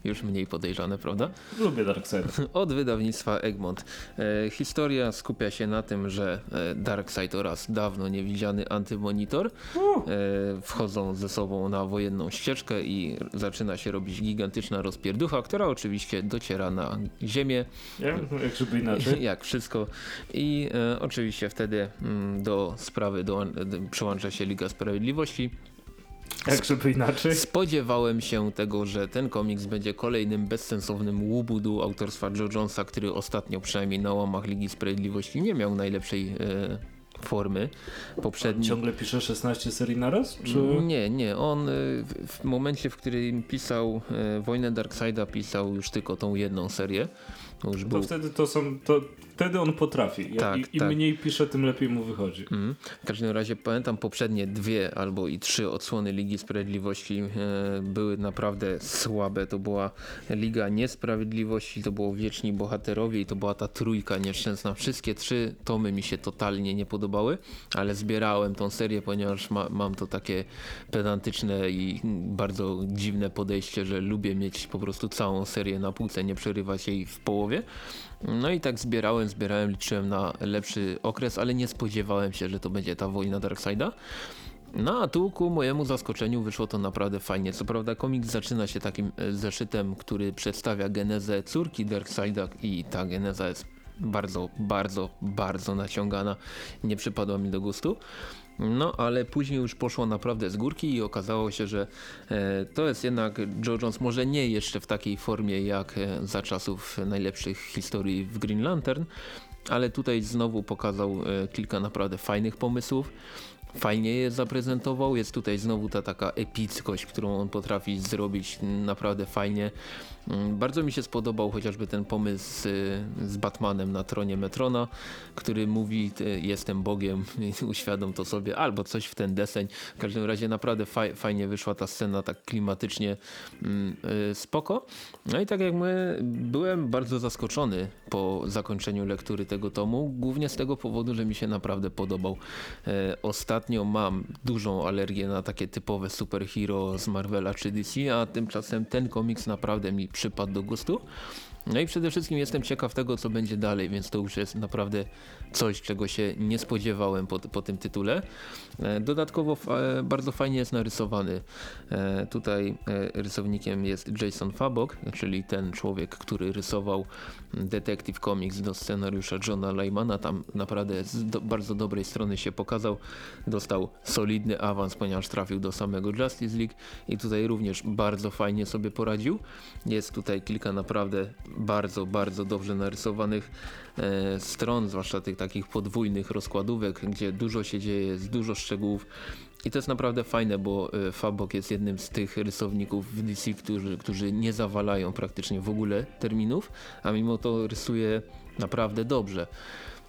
S2: Już mniej podejrzane, prawda?
S1: Lubię Darkseid.
S2: Od wydawnictwa Egmont. E, historia skupia się na tym, że e, Darkseid oraz dawno niewidziany antymonitor e, wchodzą ze sobą na wojenną ścieżkę i zaczyna się robić gigantyczna rozpierducha, która oczywiście dociera na ziemię,
S1: Nie? Jak żeby inaczej.
S2: jak wszystko. I e, oczywiście wtedy mm, do sprawy do, do, przyłącza się Liga Sprawiedliwości.
S1: Jak żeby inaczej.
S2: Spodziewałem się tego, że ten komiks będzie kolejnym bezsensownym łubudu autorstwa Joe Jonesa, który ostatnio przynajmniej na łamach Ligi Sprawiedliwości nie miał najlepszej e, formy. Poprzedni...
S1: Ciągle pisze 16 serii naraz? Czy...
S2: Nie, nie. On e, w, w momencie, w którym pisał e, Wojnę Darkseida, pisał już tylko tą jedną serię. To już
S1: To
S2: był
S1: wtedy to są. To, wtedy on potrafi.
S2: Tak,
S1: I, Im
S2: tak.
S1: mniej pisze, tym lepiej mu wychodzi.
S2: Mhm. W każdym razie pamiętam poprzednie dwie albo i trzy odsłony Ligi Sprawiedliwości e, były naprawdę słabe. To była Liga Niesprawiedliwości, to było Wieczni Bohaterowie i to była ta trójka nieszczęsna. Wszystkie trzy tomy mi się totalnie nie podobały, ale zbierałem tą serię, ponieważ ma, mam to takie pedantyczne i bardzo dziwne podejście, że lubię mieć po prostu całą serię na półce, nie przerywać jej w połowie. No i tak zbierałem, zbierałem, liczyłem na lepszy okres, ale nie spodziewałem się, że to będzie ta wojna Darkseida. No a tu ku mojemu zaskoczeniu wyszło to naprawdę fajnie. Co prawda komiks zaczyna się takim e, zeszytem, który przedstawia genezę córki Darkseida i ta geneza jest bardzo, bardzo, bardzo naciągana. Nie przypadła mi do gustu. No, ale później już poszło naprawdę z górki i okazało się, że e, to jest jednak Joe Jones może nie jeszcze w takiej formie jak e, za czasów najlepszych historii w Green Lantern, ale tutaj znowu pokazał e, kilka naprawdę fajnych pomysłów fajnie je zaprezentował. Jest tutaj znowu ta taka epickość, którą on potrafi zrobić naprawdę fajnie. Mm, bardzo mi się spodobał chociażby ten pomysł z, Batmanem na tronie Metrona, który mówi jestem Bogiem, uświadom to sobie, albo coś w ten deseń. W każdym razie naprawdę faj, fajnie wyszła ta scena, tak klimatycznie mm, y, spoko. No i tak jak my, byłem bardzo zaskoczony po zakończeniu lektury tego tomu, głównie z tego powodu, że mi się naprawdę podobał. E, ostatnio mam dużą alergię na takie typowe superhero z Marvela czy DC, a tymczasem ten komiks naprawdę mi przypadł do gustu. No i przede wszystkim jestem ciekaw tego, co będzie dalej, więc to już jest naprawdę coś, czego się nie spodziewałem po, po tym tytule. E, dodatkowo e, bardzo fajnie jest narysowany. E, tutaj rysownikiem jest Jason Fabok, czyli ten człowiek, który rysował Detective Comics do scenariusza Johna Lymana. Tam naprawdę z do, bardzo dobrej strony się pokazał. Dostał solidny awans, ponieważ trafił do samego Justice League i tutaj również bardzo fajnie sobie poradził. Jest tutaj kilka naprawdę bardzo, bardzo dobrze narysowanych stron, zwłaszcza tych takich podwójnych rozkładówek, gdzie dużo się dzieje, jest dużo szczegółów. I to jest naprawdę fajne, bo e, Fabok jest jednym z tych rysowników w DC, którzy, którzy nie zawalają praktycznie w ogóle terminów, a mimo to rysuje naprawdę dobrze.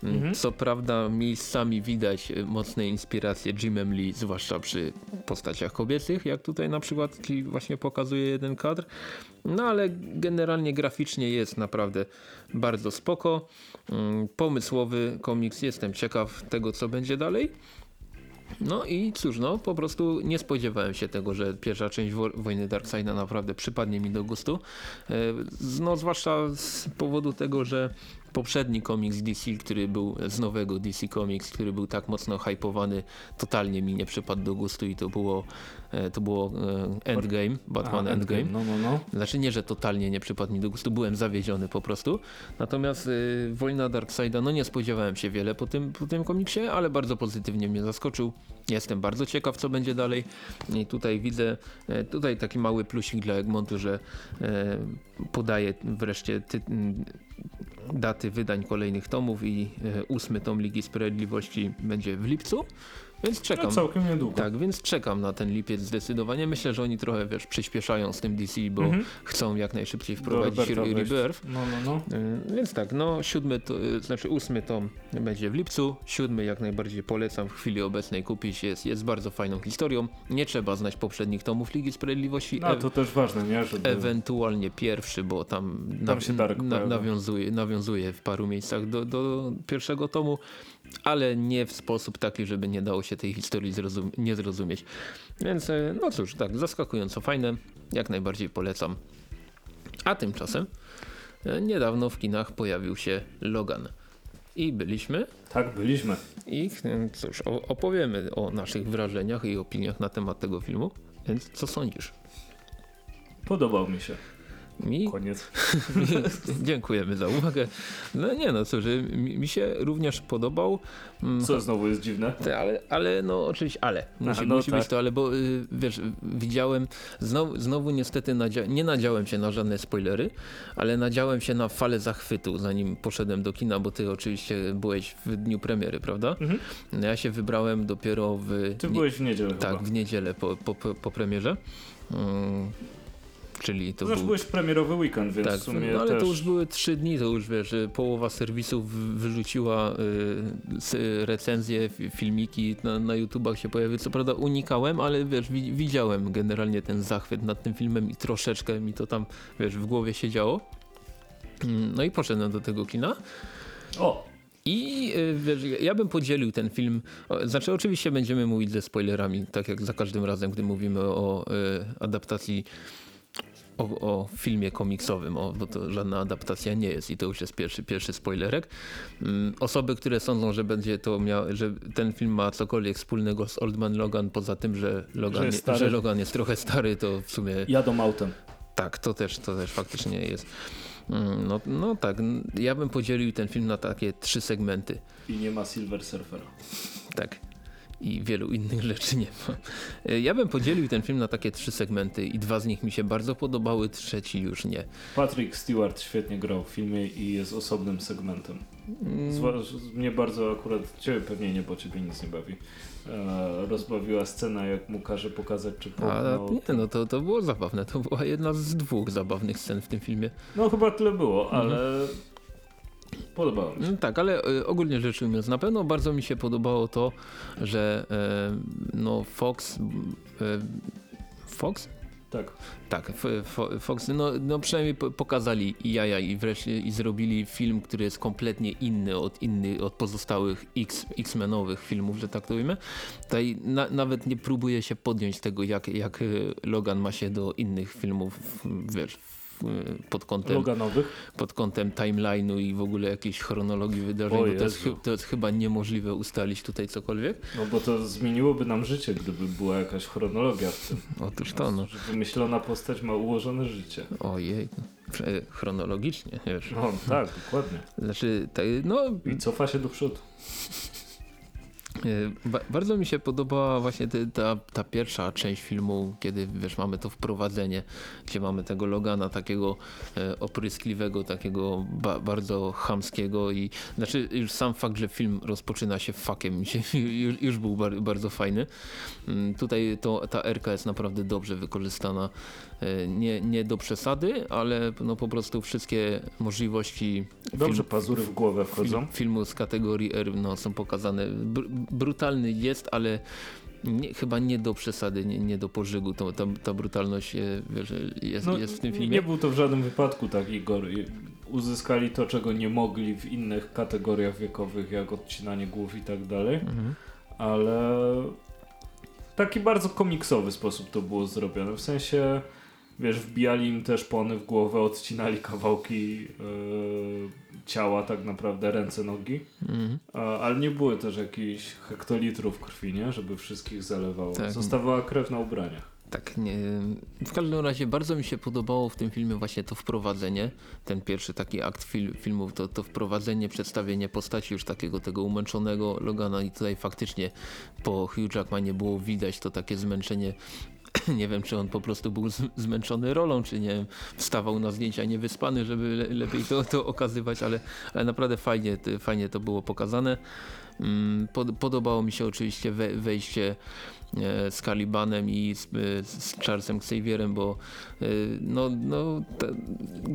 S2: Mm, mhm. Co prawda miejscami widać e, mocne inspiracje Jimem Lee, zwłaszcza przy postaciach kobiecych, jak tutaj na przykład właśnie pokazuje jeden kadr. No ale generalnie graficznie jest naprawdę bardzo spoko. Mm, pomysłowy komiks, jestem ciekaw tego co będzie dalej. No i cóż, no po prostu nie spodziewałem się tego, że pierwsza część Wo Wojny Darkseida naprawdę przypadnie mi do gustu. E, no zwłaszcza z powodu tego, że poprzedni komiks DC, który był z nowego DC Comics, który był tak mocno hypowany, totalnie mi nie przypadł do gustu i to było, e, to było e, Endgame, Batman A, Endgame.
S1: Endgame. No, no, no.
S2: Znaczy nie, że totalnie nie przypadł mi do gustu, byłem zawiedziony po prostu. Natomiast y, Wojna Darkseida, no nie spodziewałem się wiele po tym, po tym komiksie, ale bardzo pozytywnie mnie zaskoczył. Jestem bardzo ciekaw, co będzie dalej. I tutaj widzę, tutaj taki mały plusik dla Egmontu, że e, podaje wreszcie ty, daty wydań kolejnych tomów i e, ósmy tom Ligi Sprawiedliwości będzie w lipcu. Więc czekam. No
S1: całkiem niedługo.
S2: Tak, więc czekam na ten lipiec zdecydowanie. Myślę, że oni trochę wiesz, przyspieszają z tym DC, bo mhm. chcą jak najszybciej wprowadzić Rebirth.
S1: No, no, no.
S2: Y, więc tak, no siódmy, to, y, znaczy ósmy tom będzie w lipcu. Siódmy jak najbardziej polecam w chwili obecnej kupić. Jest, jest bardzo fajną historią. Nie trzeba znać poprzednich tomów Ligi Sprawiedliwości.
S1: No to też ważne, nie? Żeby...
S2: Ewentualnie pierwszy, bo tam,
S1: tam się Dark
S2: na, nawiązuje, nawiązuje w paru miejscach do, do pierwszego tomu ale nie w sposób taki, żeby nie dało się tej historii zrozum nie zrozumieć. Więc e, no cóż, tak, zaskakująco fajne, jak najbardziej polecam. A tymczasem e, niedawno w kinach pojawił się Logan. I byliśmy.
S1: Tak, byliśmy.
S2: I e, cóż, opowiemy o naszych wrażeniach i opiniach na temat tego filmu. Więc co sądzisz?
S1: Podobał mi się.
S2: Mi?
S1: Koniec.
S2: Dziękujemy za uwagę. No nie no, cóż, mi, mi się również podobał.
S1: Mm, Co znowu jest dziwne?
S2: Ale, ale no oczywiście, ale. Musi, Aha, no musi tak. być to, ale bo y, wiesz, widziałem, znowu, znowu niestety nadzia nie nadziałem się na żadne spoilery, ale nadziałem się na falę zachwytu, zanim poszedłem do kina, bo ty oczywiście byłeś w dniu premiery, prawda? Mhm. No ja się wybrałem dopiero w...
S1: Ty byłeś w niedzielę
S2: Tak,
S1: chyba.
S2: w niedzielę po, po, po premierze. Czyli to
S1: Zresztą był... byłeś premierowy weekend, więc tak, w sumie no,
S2: ale
S1: też...
S2: to już były trzy dni, to już wiesz, połowa serwisów wyrzuciła y, recenzje, filmiki na, na YouTubach się pojawiły. Co prawda unikałem, ale wiesz, widziałem generalnie ten zachwyt nad tym filmem i troszeczkę mi to tam, wiesz, w głowie siedziało. Mm, no i poszedłem do tego kina.
S1: O!
S2: I y, wiesz, ja bym podzielił ten film, znaczy oczywiście będziemy mówić ze spoilerami, tak jak za każdym razem, gdy mówimy o y, adaptacji o, o, filmie komiksowym, o, bo to żadna adaptacja nie jest i to już jest pierwszy, pierwszy spoilerek. Mm, osoby, które sądzą, że będzie to miał, że ten film ma cokolwiek wspólnego z Old Man Logan, poza tym, że Logan, że, że Logan jest trochę stary, to w sumie...
S1: Jadą autem.
S2: Tak, to też, to też faktycznie jest. Mm, no, no tak, ja bym podzielił ten film na takie trzy segmenty.
S1: I nie ma Silver Surfera.
S2: Tak i wielu innych rzeczy nie ma. Ja bym podzielił ten film na takie trzy segmenty i dwa z nich mi się bardzo podobały, trzeci już nie.
S1: Patrick Stewart świetnie grał w filmie i jest osobnym segmentem. Mm. mnie bardzo akurat, ciebie pewnie nie, bo ciebie nic nie bawi. E, rozbawiła scena, jak mu każe pokazać, czy
S2: połknął. nie, no to, to było zabawne. To była jedna z dwóch zabawnych scen w tym filmie.
S1: No chyba tyle było, ale mhm. Podobało mi się.
S2: Mm, tak, ale y, ogólnie rzecz ujmując, na pewno bardzo mi się podobało to, że y, no Fox... Y, Fox?
S1: Tak.
S2: Tak, Fox, no, no przynajmniej pokazali jaja i wreszcie i zrobili film, który jest kompletnie inny od innych, od pozostałych X-Menowych filmów, że tak to ujmę. Tutaj na, nawet nie próbuje się podjąć tego, jak, jak Logan ma się do innych filmów, wiesz, pod kątem,
S1: Loganowych.
S2: pod kątem timeline'u i w ogóle jakiejś chronologii wydarzeń, bo to jest, to jest, chyba niemożliwe ustalić tutaj cokolwiek.
S1: No bo to zmieniłoby nam życie, gdyby była jakaś chronologia w tym.
S2: Otóż to no.
S1: Że wymyślona postać ma ułożone życie.
S2: Ojej, chronologicznie, wiesz.
S1: No tak, dokładnie.
S2: Znaczy, no...
S1: I cofa się do przodu.
S2: Ba bardzo mi się podobała właśnie ta, ta pierwsza część filmu, kiedy wiesz, mamy to wprowadzenie, gdzie mamy tego Logana takiego e, opryskliwego, takiego ba bardzo chamskiego i znaczy już sam fakt, że film rozpoczyna się fakiem się, już, już był bar bardzo fajny. Mm, tutaj to, ta RK jest naprawdę dobrze wykorzystana. E, nie, nie do przesady, ale no po prostu wszystkie możliwości
S1: Dobrze film, pazury w głowę wchodzą.
S2: Film, filmu z kategorii R no, są pokazane. Br brutalny jest, ale nie, chyba nie do przesady, nie, nie do pożygu. To, ta, ta brutalność e, wiesz, jest, no, jest w tym filmie.
S1: Nie był to w żadnym wypadku tak Igor. Uzyskali to, czego nie mogli w innych kategoriach wiekowych, jak odcinanie głów i tak dalej. Mhm. Ale w taki bardzo komiksowy sposób to było zrobione. W sensie wiesz, wbijali im też pony w głowę, odcinali kawałki yy, ciała, tak naprawdę ręce, nogi. Mhm. ale nie były też jakichś hektolitrów krwi, nie? Żeby wszystkich zalewało. Tak. Zostawała krew na ubraniach.
S2: Tak, nie. w każdym razie bardzo mi się podobało w tym filmie właśnie to wprowadzenie, ten pierwszy taki akt fil, filmów, to, to wprowadzenie, przedstawienie postaci już takiego tego umęczonego Logana i tutaj faktycznie po Hugh Jackmanie było widać to takie zmęczenie nie wiem, czy on po prostu był zmęczony rolą, czy nie wiem, wstawał na zdjęcia niewyspany, żeby le lepiej to, to okazywać, ale, ale naprawdę fajnie, fajnie to było pokazane. Mm, podobało mi się oczywiście wejście e, z Calibanem i z, e, z Charlesem Xavierem, bo e, no... no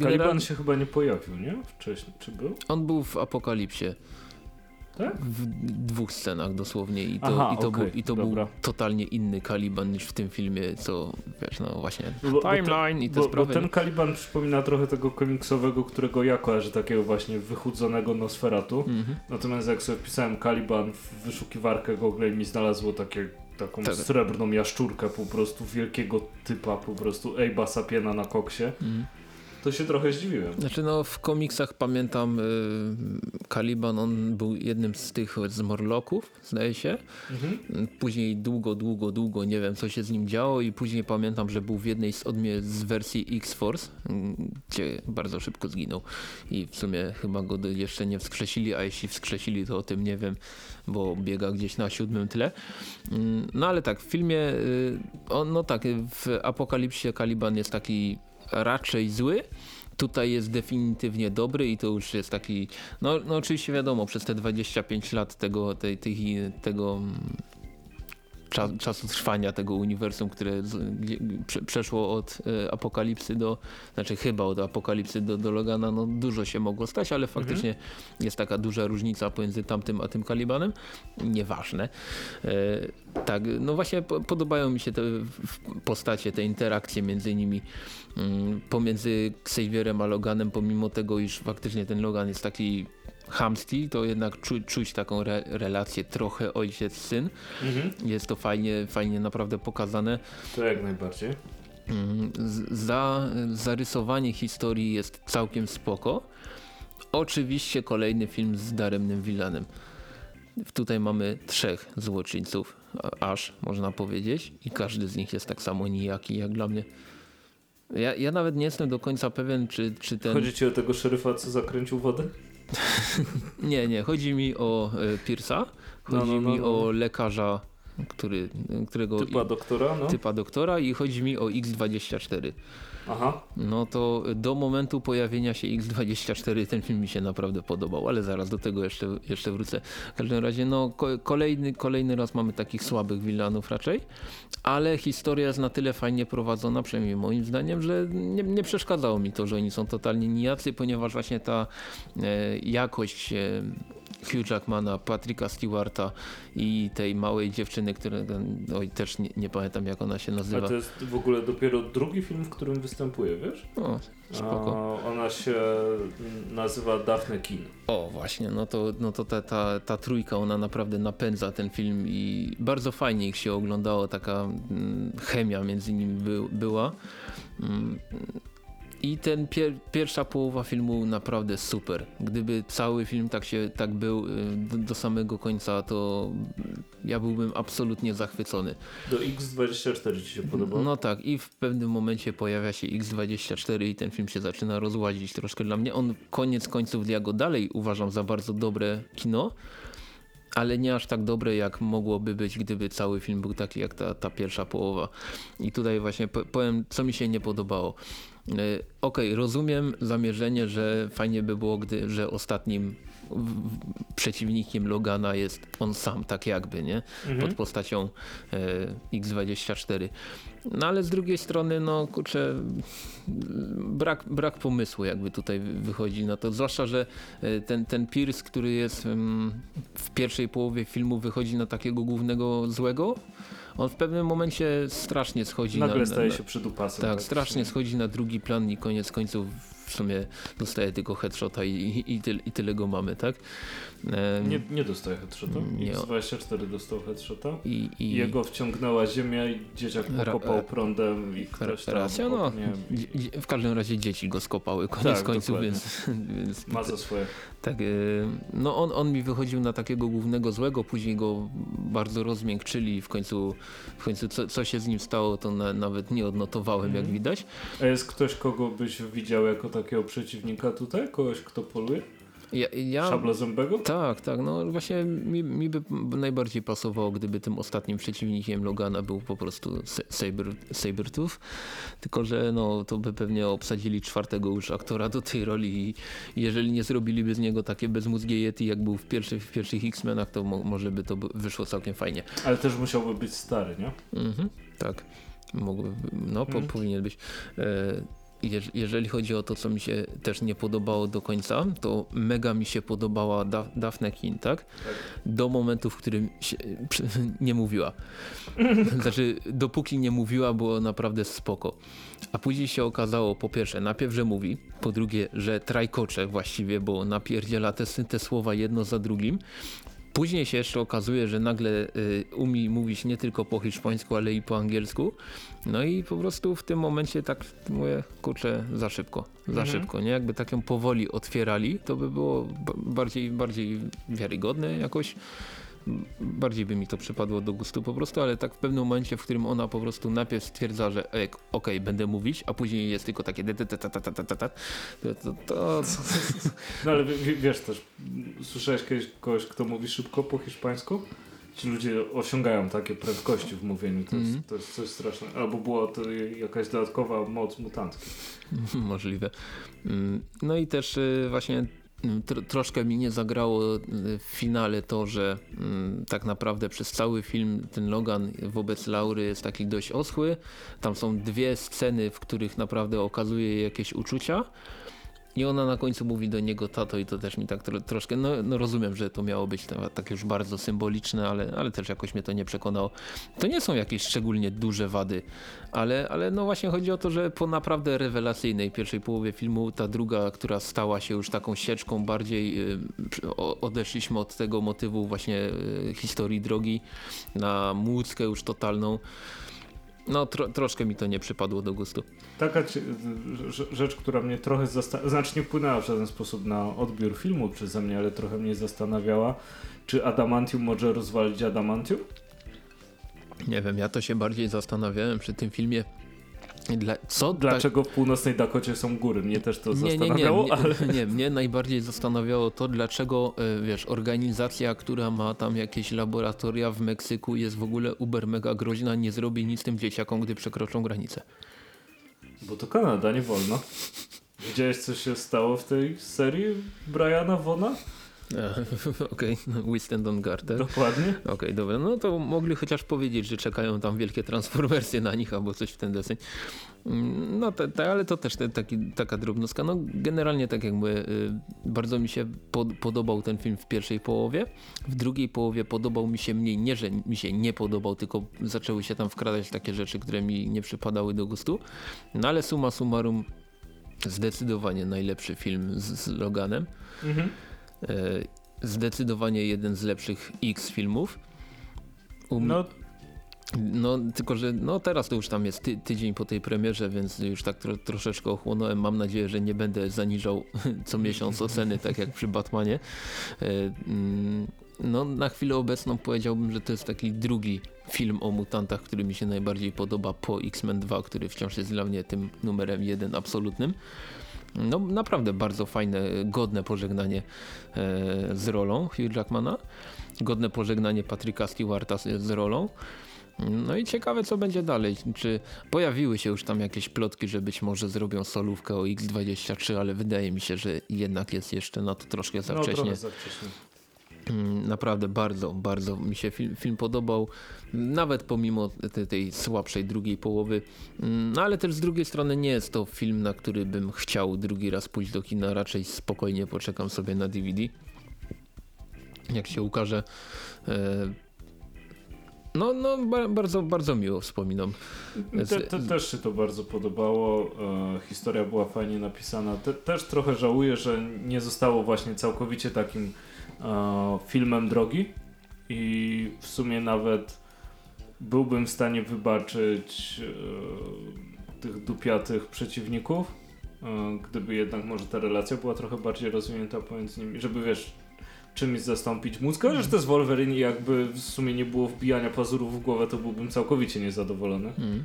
S1: Caliban się chyba nie pojawił, nie? Wcześniej, czy był?
S2: On był w Apokalipsie.
S1: Tak?
S2: W dwóch scenach dosłownie i to, Aha, i to, okay, był, i to był totalnie inny Kaliban niż w tym filmie, co wiesz, no właśnie bo, timeline bo i te
S1: bo,
S2: sprawy.
S1: Bo ten Kaliban przypomina trochę tego komiksowego, którego ja kojarzę, takiego właśnie wychudzonego Nosferatu. -hmm. Natomiast jak sobie wpisałem Kaliban w wyszukiwarkę Google i mi znalazło takie taką tak. srebrną jaszczurkę po prostu wielkiego typa, po prostu Ejba Sapiena na koksie. Mm. To się trochę zdziwiłem.
S2: Znaczy no w komiksach pamiętam y, Caliban, on był jednym z tych z Morloków, zdaje się. Mhm. Później długo, długo, długo nie wiem co się z nim działo i później pamiętam, że był w jednej z, odmie z wersji X-Force, gdzie bardzo szybko zginął i w sumie chyba go jeszcze nie wskrzesili, a jeśli wskrzesili to o tym nie wiem, bo biega gdzieś na siódmym tle. No ale tak, w filmie, y, on, no tak, w Apokalipsie Caliban jest taki raczej zły. Tutaj jest definitywnie dobry i to już jest taki, no, no oczywiście wiadomo, przez te 25 lat tego, tej, tej, tego czas, czasu trwania tego uniwersum, które przeszło od e, apokalipsy do, znaczy chyba od apokalipsy do, do Logana, no dużo się mogło stać, ale faktycznie mhm. jest taka duża różnica pomiędzy tamtym a tym Kalibanem. Nieważne. E, tak, no właśnie po, podobają mi się te postacie, te interakcje między nimi, mm, pomiędzy Xavierem a Loganem, pomimo tego, iż faktycznie ten Logan jest taki chamski, to jednak czu, czuć taką re, relację trochę ojciec-syn. Mhm. Jest to fajnie, fajnie naprawdę pokazane.
S1: To jak najbardziej.
S2: Mm, za, zarysowanie historii jest całkiem spoko. Oczywiście kolejny film z daremnym Villanem. Tutaj mamy trzech złoczyńców, aż można powiedzieć i każdy z nich jest tak samo nijaki jak dla mnie. Ja, ja nawet nie jestem do końca pewien, czy, czy ten...
S1: Chodzi ci o tego szeryfa, co zakręcił wodę?
S2: Nie, nie, chodzi mi o y, Pierce'a, chodzi
S1: No, no, no,
S2: mi
S1: no.
S2: o lekarza, który, którego...
S1: Typa doktora, no.
S2: typa doktora i chodzi mi o X24.
S1: Aha.
S2: No to do momentu pojawienia się X24 ten film mi się naprawdę podobał, ale zaraz do tego jeszcze, jeszcze wrócę. W każdym razie no ko kolejny, kolejny raz mamy takich słabych villanów raczej, ale historia jest na tyle fajnie prowadzona, przynajmniej moim zdaniem, że nie, nie przeszkadzało mi to, że oni są totalnie nijacy, ponieważ właśnie ta e, jakość e, Hugh Jackmana, Patricka Stewarta i tej małej dziewczyny, która oj, też nie, nie pamiętam jak ona się nazywa.
S1: to jest w ogóle dopiero drugi film, w którym występuje, wiesz?
S2: O, spoko.
S1: A, ona się nazywa Daphne Kin.
S2: O właśnie, no to, no to ta, ta, ta trójka, ona naprawdę napędza ten film i bardzo fajnie ich się oglądało, taka mm, chemia między nimi by, była. I ten pier, pierwsza połowa filmu naprawdę super. Gdyby cały film tak się tak był y, do, do samego końca, to ja byłbym absolutnie zachwycony.
S1: Do X24 ci się podobał?
S2: No tak, i w pewnym momencie pojawia się X24 i ten film się zaczyna rozłazić troszkę dla mnie. On koniec końców, ja go dalej uważam za bardzo dobre kino, ale nie aż tak dobre jak mogłoby być, gdyby cały film był taki jak ta, ta pierwsza połowa. I tutaj właśnie po- powiem, co mi się nie podobało. E, Okej, rozumiem zamierzenie, że fajnie by było, gdy, że ostatnim przeciwnikiem Logana jest on sam, tak jakby, nie?
S1: Mhm.
S2: Pod postacią e, X24. No ale z drugiej strony, no kurczę, brak, brak pomysłu jakby tutaj wy- wychodzi na to. Zwłaszcza, że e, ten, ten Pierce, który jest w pierwszej połowie filmu wychodzi na takiego głównego złego, on w pewnym momencie strasznie schodzi
S1: Nagle
S2: na,
S1: staje
S2: na,
S1: się przydupasem.
S2: tak, strasznie schodzi na drugi plan i koniec końców w sumie dostaje tylko headshota i, i, i, tyle, i tyle go mamy, tak?
S1: Nie, nie dostaje headshota.
S2: Nie.
S1: X24 dostał headshota.
S2: i, i,
S1: Jego wciągnęła ziemia i dzieciak pokopał prądem i ktoś tam
S2: Racja, no. W każdym razie dzieci go skopały koniec
S1: Tak,
S2: końców,
S1: dokładnie.
S2: więc, więc
S1: ma za swoje.
S2: tak, e, no on, on mi wychodził na takiego głównego złego, później go bardzo rozmiękczyli i w końcu, w końcu co, co się z nim stało, to na, nawet nie odnotowałem, jak
S1: Mhm.
S2: widać.
S1: A jest ktoś, kogo byś widział jako takiego przeciwnika tutaj? Kogoś, kto poluje?
S2: Ja, ja,
S1: Szabla zębego?
S2: Tak, tak, no właśnie mi, mi by najbardziej pasowało, gdyby tym ostatnim przeciwnikiem Logana był po prostu Saber, Sabertooth, tylko że no to by pewnie obsadzili czwartego już aktora do tej roli i jeżeli nie zrobiliby z niego takie bezmózgie Yeti jak był w, pierwszych w pierwszych X-Menach, to mo, może by to wyszło całkiem fajnie.
S1: Ale też musiałby być stary, nie?
S2: Mhm, tak, mógłby, no po,
S1: Mhm.
S2: powinien być. E, jeżeli chodzi o to, co mi się też nie podobało do końca, to mega mi się podobała da Daphne Kin, tak? Do momentu, w którym nie mówiła. Znaczy, dopóki nie mówiła, było naprawdę spoko. A później się okazało, po pierwsze, najpierw, że mówi, po drugie, że trajkocze właściwie, bo napierdziela te, te słowa jedno za drugim. Później się jeszcze okazuje, że nagle y, umie mówić nie tylko po hiszpańsku, ale i po angielsku. No i po prostu w tym momencie tak mówię, kurczę, za szybko, za
S1: Mhm.
S2: szybko, nie? Jakby tak ją powoli otwierali, to by było bardziej, bardziej wiarygodne jakoś. Bardziej by mi to przypadło do gustu po prostu, ale tak w pewnym momencie, w którym ona po prostu najpierw stwierdza, że ej, okej, będę mówić, a później jest tylko takie to, to,
S1: No ale wiesz też, słyszałeś kiedyś kogoś, kto mówi szybko po hiszpańsku? Ci ludzie osiągają takie prędkości w mówieniu, to,
S2: Mhm.
S1: jest, to jest coś strasznego. Albo była to jakaś dodatkowa moc mutancka.
S2: Możliwe. Mm, No i też y, właśnie mm, tr troszkę mi nie zagrało y, w finale to, że mm, tak naprawdę przez cały film ten Logan wobec Laury jest taki dość oschły. Tam są dwie sceny, w których naprawdę okazuje jakieś uczucia. I ona na końcu mówi do niego tato i to też mi tak tro troszkę, no, no rozumiem, że to miało być ta, takie już bardzo symboliczne, ale, ale też jakoś mnie to nie przekonało. To nie są jakieś szczególnie duże wady, ale, ale no właśnie chodzi o to, że po naprawdę rewelacyjnej pierwszej połowie filmu ta druga, która stała się już taką sieczką bardziej, y, odeszliśmy od tego motywu właśnie y, historii drogi na młódzkę już totalną. No tro troszkę mi to nie przypadło do gustu.
S1: Taka rzecz, która mnie trochę zastanawiała, znaczy nie wpłynęła w żaden sposób na odbiór filmu przeze mnie, ale trochę mnie zastanawiała, czy Adamantium może rozwalić Adamantium?
S2: Nie wiem, ja to się bardziej zastanawiałem przy tym filmie, Dla, co?
S1: Dlaczego w północnej Dakocie są góry? Mnie też to
S2: nie, nie, nie,
S1: zastanawiało,
S2: mnie,
S1: ale...
S2: nie, mnie najbardziej zastanawiało to, dlaczego, e, wiesz, organizacja, która ma tam jakieś laboratoria w Meksyku jest w ogóle uber mega groźna, nie zrobi nic tym dzieciakom, gdy przekroczą granicę.
S1: Bo to Kanada, nie wolno. Widziałeś, co się stało w tej serii Briana Vona?
S2: E, Okej, okay. we stand on guard.
S1: Dokładnie.
S2: Okej, dobra, no to mogli chociaż powiedzieć, że czekają tam wielkie transformersje na nich albo coś w ten deseń. Mm, No te, te, ale to też te, taki, taka drobnostka. No generalnie tak jak mówię, y, bardzo mi się pod, podobał ten film w pierwszej połowie. W drugiej połowie podobał mi się mniej, nie że mi się nie podobał, tylko zaczęły się tam wkradać takie rzeczy, które mi nie przypadały do gustu. No ale summa summarum zdecydowanie najlepszy film z, z Loganem.
S1: Mhm.
S2: E, Zdecydowanie jeden z lepszych X filmów. U
S1: No,
S2: no, tylko że no teraz to już tam jest ty, tydzień po tej premierze, więc już tak tro, troszeczkę ochłonąłem. Mam nadzieję, że nie będę zaniżał co miesiąc oceny, tak jak przy Batmanie. E, mm, no, na chwilę obecną powiedziałbym, że to jest taki drugi film o mutantach, który mi się najbardziej podoba po X-Men 2, który wciąż jest dla mnie tym numerem jeden absolutnym. No naprawdę bardzo fajne, godne pożegnanie e, z rolą Hugh Jackmana. Godne pożegnanie Patryka Stewarta z, z rolą. No i ciekawe co będzie dalej. Czy pojawiły się już tam jakieś plotki, że być może zrobią solówkę o X23, ale wydaje mi się, że jednak jest jeszcze na to troszkę za
S1: no
S2: wcześnie.
S1: za wcześnie.
S2: Mm, Naprawdę bardzo, bardzo mi się film, film podobał, nawet pomimo te, tej słabszej drugiej połowy, no ale też z drugiej strony nie jest to film, na który bym chciał drugi raz pójść do kina, raczej spokojnie poczekam sobie na DVD. Jak się ukaże. E, no, no ba- bardzo, bardzo miło wspominam.
S1: Te, te, też się to bardzo podobało. E, historia była fajnie napisana. Te, też trochę żałuję, że nie zostało właśnie całkowicie takim filmem drogi i w sumie nawet byłbym w stanie wybaczyć e, tych dupiatych przeciwników, e, gdyby jednak może ta relacja była trochę bardziej rozwinięta pomiędzy nimi, żeby wiesz czymś zastąpić mózg, ale że to jest Wolverine i jakby w sumie nie było wbijania pazurów w głowę, to byłbym całkowicie niezadowolony.
S2: Mm.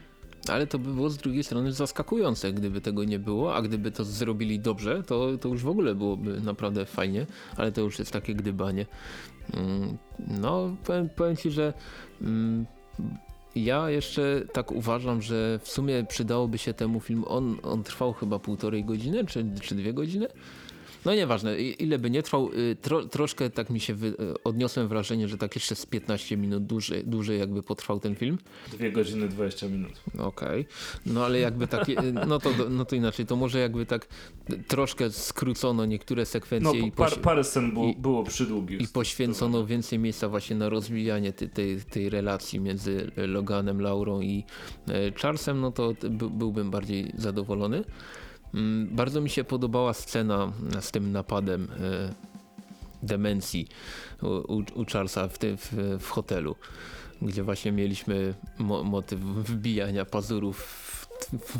S2: Ale to by było z drugiej strony zaskakujące, gdyby tego nie było, a gdyby to zrobili dobrze, to, to już w ogóle byłoby naprawdę fajnie, ale to już jest takie gdybanie. Mm, No, powiem, powiem ci, że mm, ja jeszcze tak uważam, że w sumie przydałoby się temu film, on, on trwał chyba półtorej godziny, czy, czy dwie godziny? No nieważne, i- ile by nie trwał, y, tro, troszkę tak mi się wy, y, odniosłem wrażenie, że tak jeszcze z 15 minut dłużej, dłużej jakby potrwał ten film.
S1: Dwie godziny 20 minut.
S2: Okej, no ale jakby takie, no to, no to inaczej, to może jakby tak troszkę skrócono niektóre
S1: No,
S2: sekwencje i,
S1: par,
S2: poś-
S1: parę scen było,
S2: i-
S1: było przydługich.
S2: i poświęcono więcej miejsca właśnie na rozwijanie tej, tej, tej relacji między Loganem, Laurą i e, Charlesem, no to byłbym bardziej zadowolony. Mm, Bardzo mi się podobała scena z tym napadem e, demencji u, u, Charlesa w, tym- w, w hotelu, gdzie właśnie mieliśmy mo, motyw wbijania pazurów w,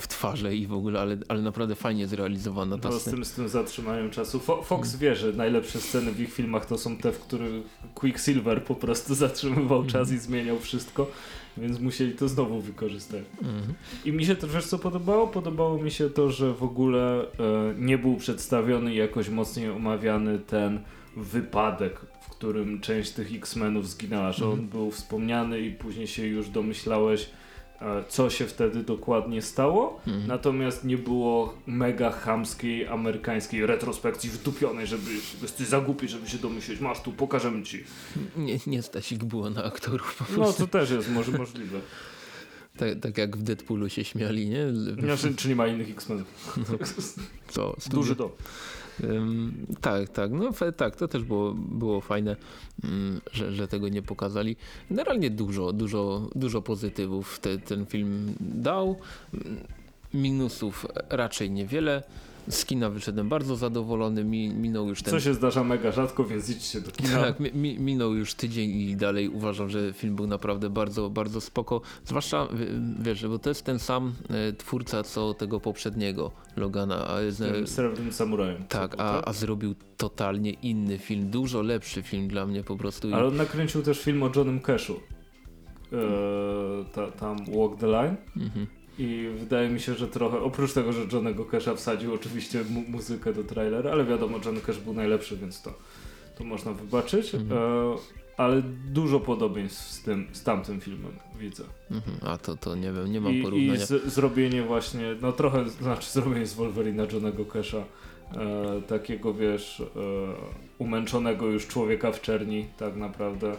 S2: w twarze i w ogóle, ale, ale naprawdę fajnie zrealizowana ta
S1: No, z,
S2: scena.
S1: tym, z tym zatrzymaniem czasu. Fo Fox wie, że najlepsze sceny w ich filmach to są te, w których Quicksilver po prostu zatrzymywał czas i zmieniał wszystko, więc musieli to znowu wykorzystać.
S2: Mhm.
S1: I mi się też wiesz co podobało? Podobało mi się to, że w ogóle e, nie był przedstawiony jakoś mocniej omawiany ten wypadek, w którym część tych X-Menów zginęła, że on
S2: Mhm.
S1: był wspomniany i później się już domyślałeś, co się wtedy dokładnie stało.
S2: Mhm.
S1: Natomiast nie było mega chamskiej, amerykańskiej retrospekcji wdupionej, żeby jesteś za głupi, żeby się domyśleć. Masz tu, pokażemy ci.
S2: Nie, nie stać ich było na aktorów. Po
S1: No
S2: prostu.
S1: to też jest może możliwe.
S2: Tak, tak jak w Deadpoolu się śmiali, nie?
S1: Znaczy, czy nie ma innych X-Menów?
S2: Co,
S1: Duży dom.
S2: Tak, tak, no tak, to też było, było fajne, ym, że, że tego nie pokazali. Generalnie dużo, dużo, dużo pozytywów te, ten film dał. Minusów raczej niewiele. Z kina wyszedłem bardzo zadowolony, mi, minął już ten...
S1: Co się zdarza mega rzadko, więc idźcie do kina.
S2: Tak, mi, mi, minął już tydzień i dalej uważam, że film był naprawdę bardzo, bardzo spoko. Zwłaszcza, wiesz, bo to jest ten sam e, twórca, co tego poprzedniego Logana. A, jest,
S1: Z tym Srebrnym Samurajem.
S2: tak, a, a zrobił totalnie inny film, dużo lepszy film dla mnie po prostu.
S1: Ale on nakręcił też film o Johnem Cashu. Eee, ta, tam Walk the Line.
S2: mhm.
S1: I wydaje mi się, że trochę, oprócz tego, że Johnego Cash'a wsadził oczywiście mu muzykę do trailera, ale wiadomo, Johnny Cash był najlepszy, więc to, to można wybaczyć.
S2: Mhm.
S1: E, ale dużo podobieństw z, tym, z tamtym filmem widzę.
S2: Mhm. A to, to nie wiem, nie mam
S1: I, i
S2: porównania.
S1: z, zrobienie właśnie, no trochę, znaczy zrobienie z Wolverina Johnego Cash'a e, takiego, wiesz, e, umęczonego już człowieka w czerni, tak naprawdę.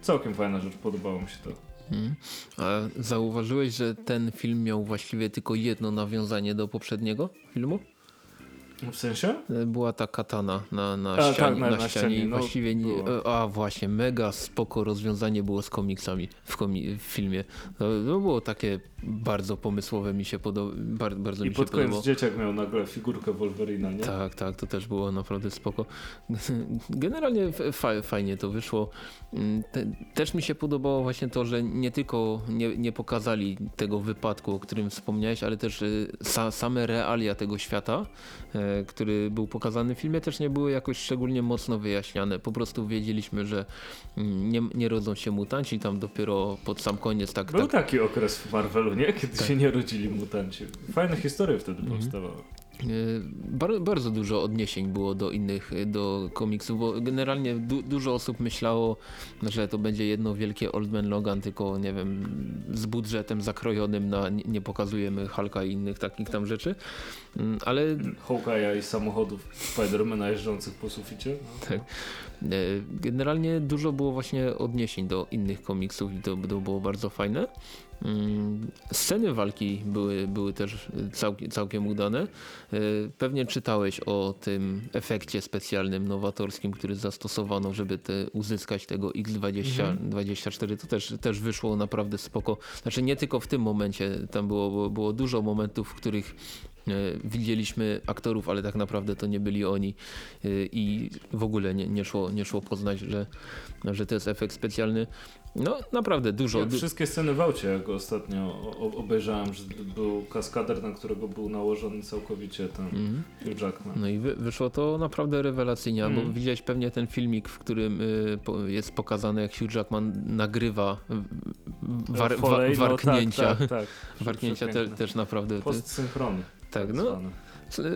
S1: Całkiem fajna rzecz, podobało mi się to.
S2: Mhm. A zauważyłeś, że ten film miał właściwie tylko jedno nawiązanie do poprzedniego filmu?
S1: W sensie?
S2: E, Była ta katana na, na,
S1: A,
S2: ścianie,
S1: tak, na-
S2: na,
S1: na
S2: ścianie.
S1: ścianie, no,
S2: właściwie nie,
S1: było.
S2: a właśnie, mega spoko rozwiązanie było z komiksami w, komi w filmie. To, to było takie bardzo pomysłowe, mi się podoba, bar bardzo
S1: I
S2: mi
S1: pod koniec
S2: podobało.
S1: dzieciak miał nagle figurkę Wolverina, nie?
S2: Tak, tak, to też było naprawdę spoko. Generalnie fa fajnie to wyszło. Mm, Te, też mi się podobało właśnie to, że nie tylko nie, nie pokazali tego wypadku, o którym wspomniałeś, ale też y, sa same realia tego świata, e, który był pokazany w filmie, też nie były jakoś szczególnie mocno wyjaśniane. Po prostu wiedzieliśmy, że mm, nie, nie rodzą się mutanci, tam dopiero pod sam koniec tak,
S1: Był
S2: tak
S1: taki okres w Marvelu, nie? Kiedy
S2: Tak.
S1: się nie rodzili mutanci. Fajne historie wtedy
S2: Mhm.
S1: powstawały.
S2: E, Bar bardzo dużo odniesień było do innych, e, do komiksów, bo generalnie du dużo osób myślało, że to będzie jedno wielkie Old Man Logan, tylko nie wiem, z budżetem zakrojonym na nie pokazujemy Hulka i innych takich tam rzeczy, Mm, ale
S1: Hawkeye'a i samochodów Spidermana jeżdżących po suficie.
S2: Tak. E, Generalnie dużo było właśnie odniesień do innych komiksów i to, to było bardzo fajne. Sceny walki były, były też całkiem, całkiem udane. E, Pewnie czytałeś o tym efekcie specjalnym nowatorskim, który zastosowano, żeby te, uzyskać tego X20,
S1: Mhm.
S2: 24. To też, też wyszło naprawdę spoko. Znaczy nie tylko w tym momencie, tam było, było, było dużo momentów, w których e, widzieliśmy aktorów, ale tak naprawdę to nie byli oni e, i w ogóle nie, nie, szło, nie szło poznać, że, że to jest efekt specjalny. No naprawdę dużo.
S1: Ja wszystkie sceny w aucie, jak ostatnio obejrzałem, że był kaskader, na którego był nałożony całkowicie ten
S2: Mhm.
S1: Hugh Jackman.
S2: No i wy, wyszło to naprawdę rewelacyjnie, bo
S1: Mm.
S2: widziałeś pewnie ten filmik, w którym y, jest pokazane jak Hugh Jackman nagrywa war, wa,
S1: Foley, no
S2: warknięcia.
S1: Tak, tak, tak.
S2: Warknięcia te, też naprawdę.
S1: Postsynchrony.
S2: tak, no
S1: zwane.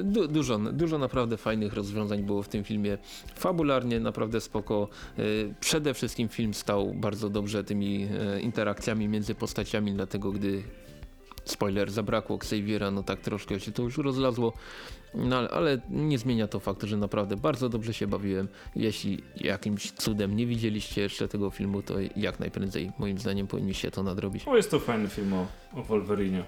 S2: Du, dużo, dużo naprawdę fajnych rozwiązań było w tym filmie. Fabularnie naprawdę spoko. Y, Przede wszystkim film stał bardzo dobrze tymi e, interakcjami między postaciami, dlatego gdy spoiler zabrakło Xaviera, no tak troszkę się to już rozlazło. No, ale- nie zmienia to faktu, że naprawdę bardzo dobrze się bawiłem. Jeśli jakimś cudem nie widzieliście jeszcze tego filmu, to jak najprędzej moim zdaniem powinniście to nadrobić.
S1: O, jest to fajny film o, o Wolverinie.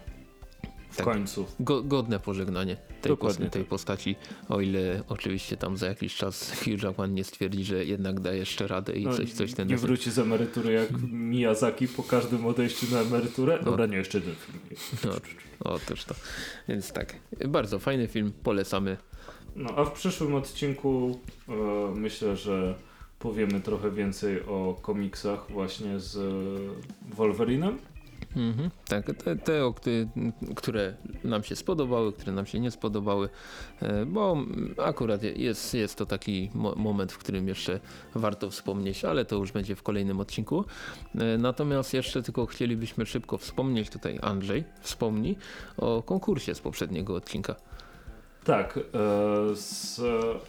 S1: W
S2: Tak.
S1: końcu.
S2: Go, godne pożegnanie tej,
S1: Dokładnie
S2: pos tej
S1: tak.
S2: postaci, o ile oczywiście tam za jakiś czas Hugh Jackman nie stwierdzi, że jednak da jeszcze radę i
S1: No,
S2: coś, coś ten
S1: nie wróci z emerytury jak Miyazaki po każdym odejściu na emeryturę. Dobra, nie, jeszcze jeden film.
S2: No, o, też to. Więc tak, bardzo fajny film, polecamy.
S1: No, a w przyszłym odcinku e, myślę, że powiemy trochę więcej o komiksach właśnie z Wolverinem.
S2: Mhm, tak, te, te które nam się spodobały, które nam się nie spodobały, e, bo akurat jest, jest to taki mo moment, w którym jeszcze warto wspomnieć, ale to już będzie w kolejnym odcinku. E, Natomiast jeszcze tylko chcielibyśmy szybko wspomnieć, tutaj Andrzej wspomni o konkursie z poprzedniego odcinka.
S1: Tak, e, z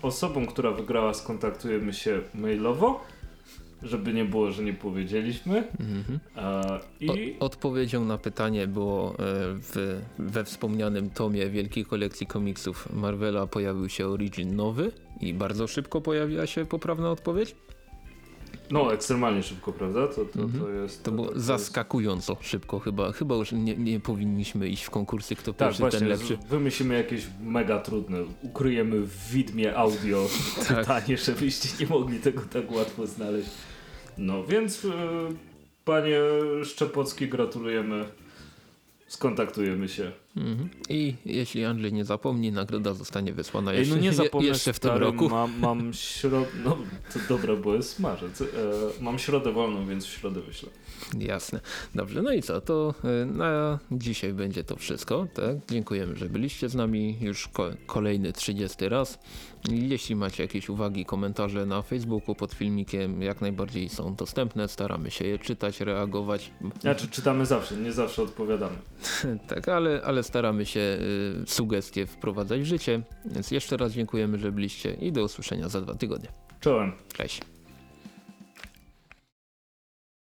S1: osobą, która wygrała skontaktujemy się mailowo, żeby nie było, że nie powiedzieliśmy.
S2: Mhm.
S1: I
S2: O, odpowiedzią na pytanie było e, w, we wspomnianym tomie Wielkiej Kolekcji Komiksów Marvela pojawił się Origin nowy i bardzo szybko pojawiła się poprawna odpowiedź.
S1: no, ekstremalnie szybko, prawda? To, to,
S2: Mhm.
S1: to jest.
S2: To było
S1: to jest-
S2: zaskakująco szybko chyba. Chyba już nie, nie powinniśmy iść w konkursy, kto
S1: Tak,
S2: pierwszy,
S1: właśnie,
S2: ten lepszy.
S1: wymyślimy jakieś mega trudne. Ukryjemy w widmie audio
S2: Tak.
S1: pytanie, żebyście nie mogli tego tak łatwo znaleźć. No więc, e, panie Szczepocki, gratulujemy. Skontaktujemy się.
S2: Mhm. I jeśli Andrzej nie zapomni, nagroda zostanie wysłana
S1: Ej,
S2: jeszcze,
S1: no nie zapomnę
S2: jeszcze w tym
S1: stary,
S2: roku.
S1: Mam, mam środę, no to dobra, bo jest marzec. E, mam środę wolną, więc w środę wyślę.
S2: Jasne. Dobrze, no i co? To y, na dzisiaj będzie to wszystko. Tak? Dziękujemy, że byliście z nami już ko- kolejny 30 raz. Jeśli macie jakieś uwagi, komentarze na Facebooku pod filmikiem, jak najbardziej są dostępne. Staramy się je czytać, reagować.
S1: Znaczy czytamy zawsze, nie zawsze odpowiadamy.
S2: tak, ale, ale staramy się y, sugestie wprowadzać w życie. Więc jeszcze raz dziękujemy, że byliście i do usłyszenia za dwa tygodnie.
S1: Czołem.
S2: Cześć.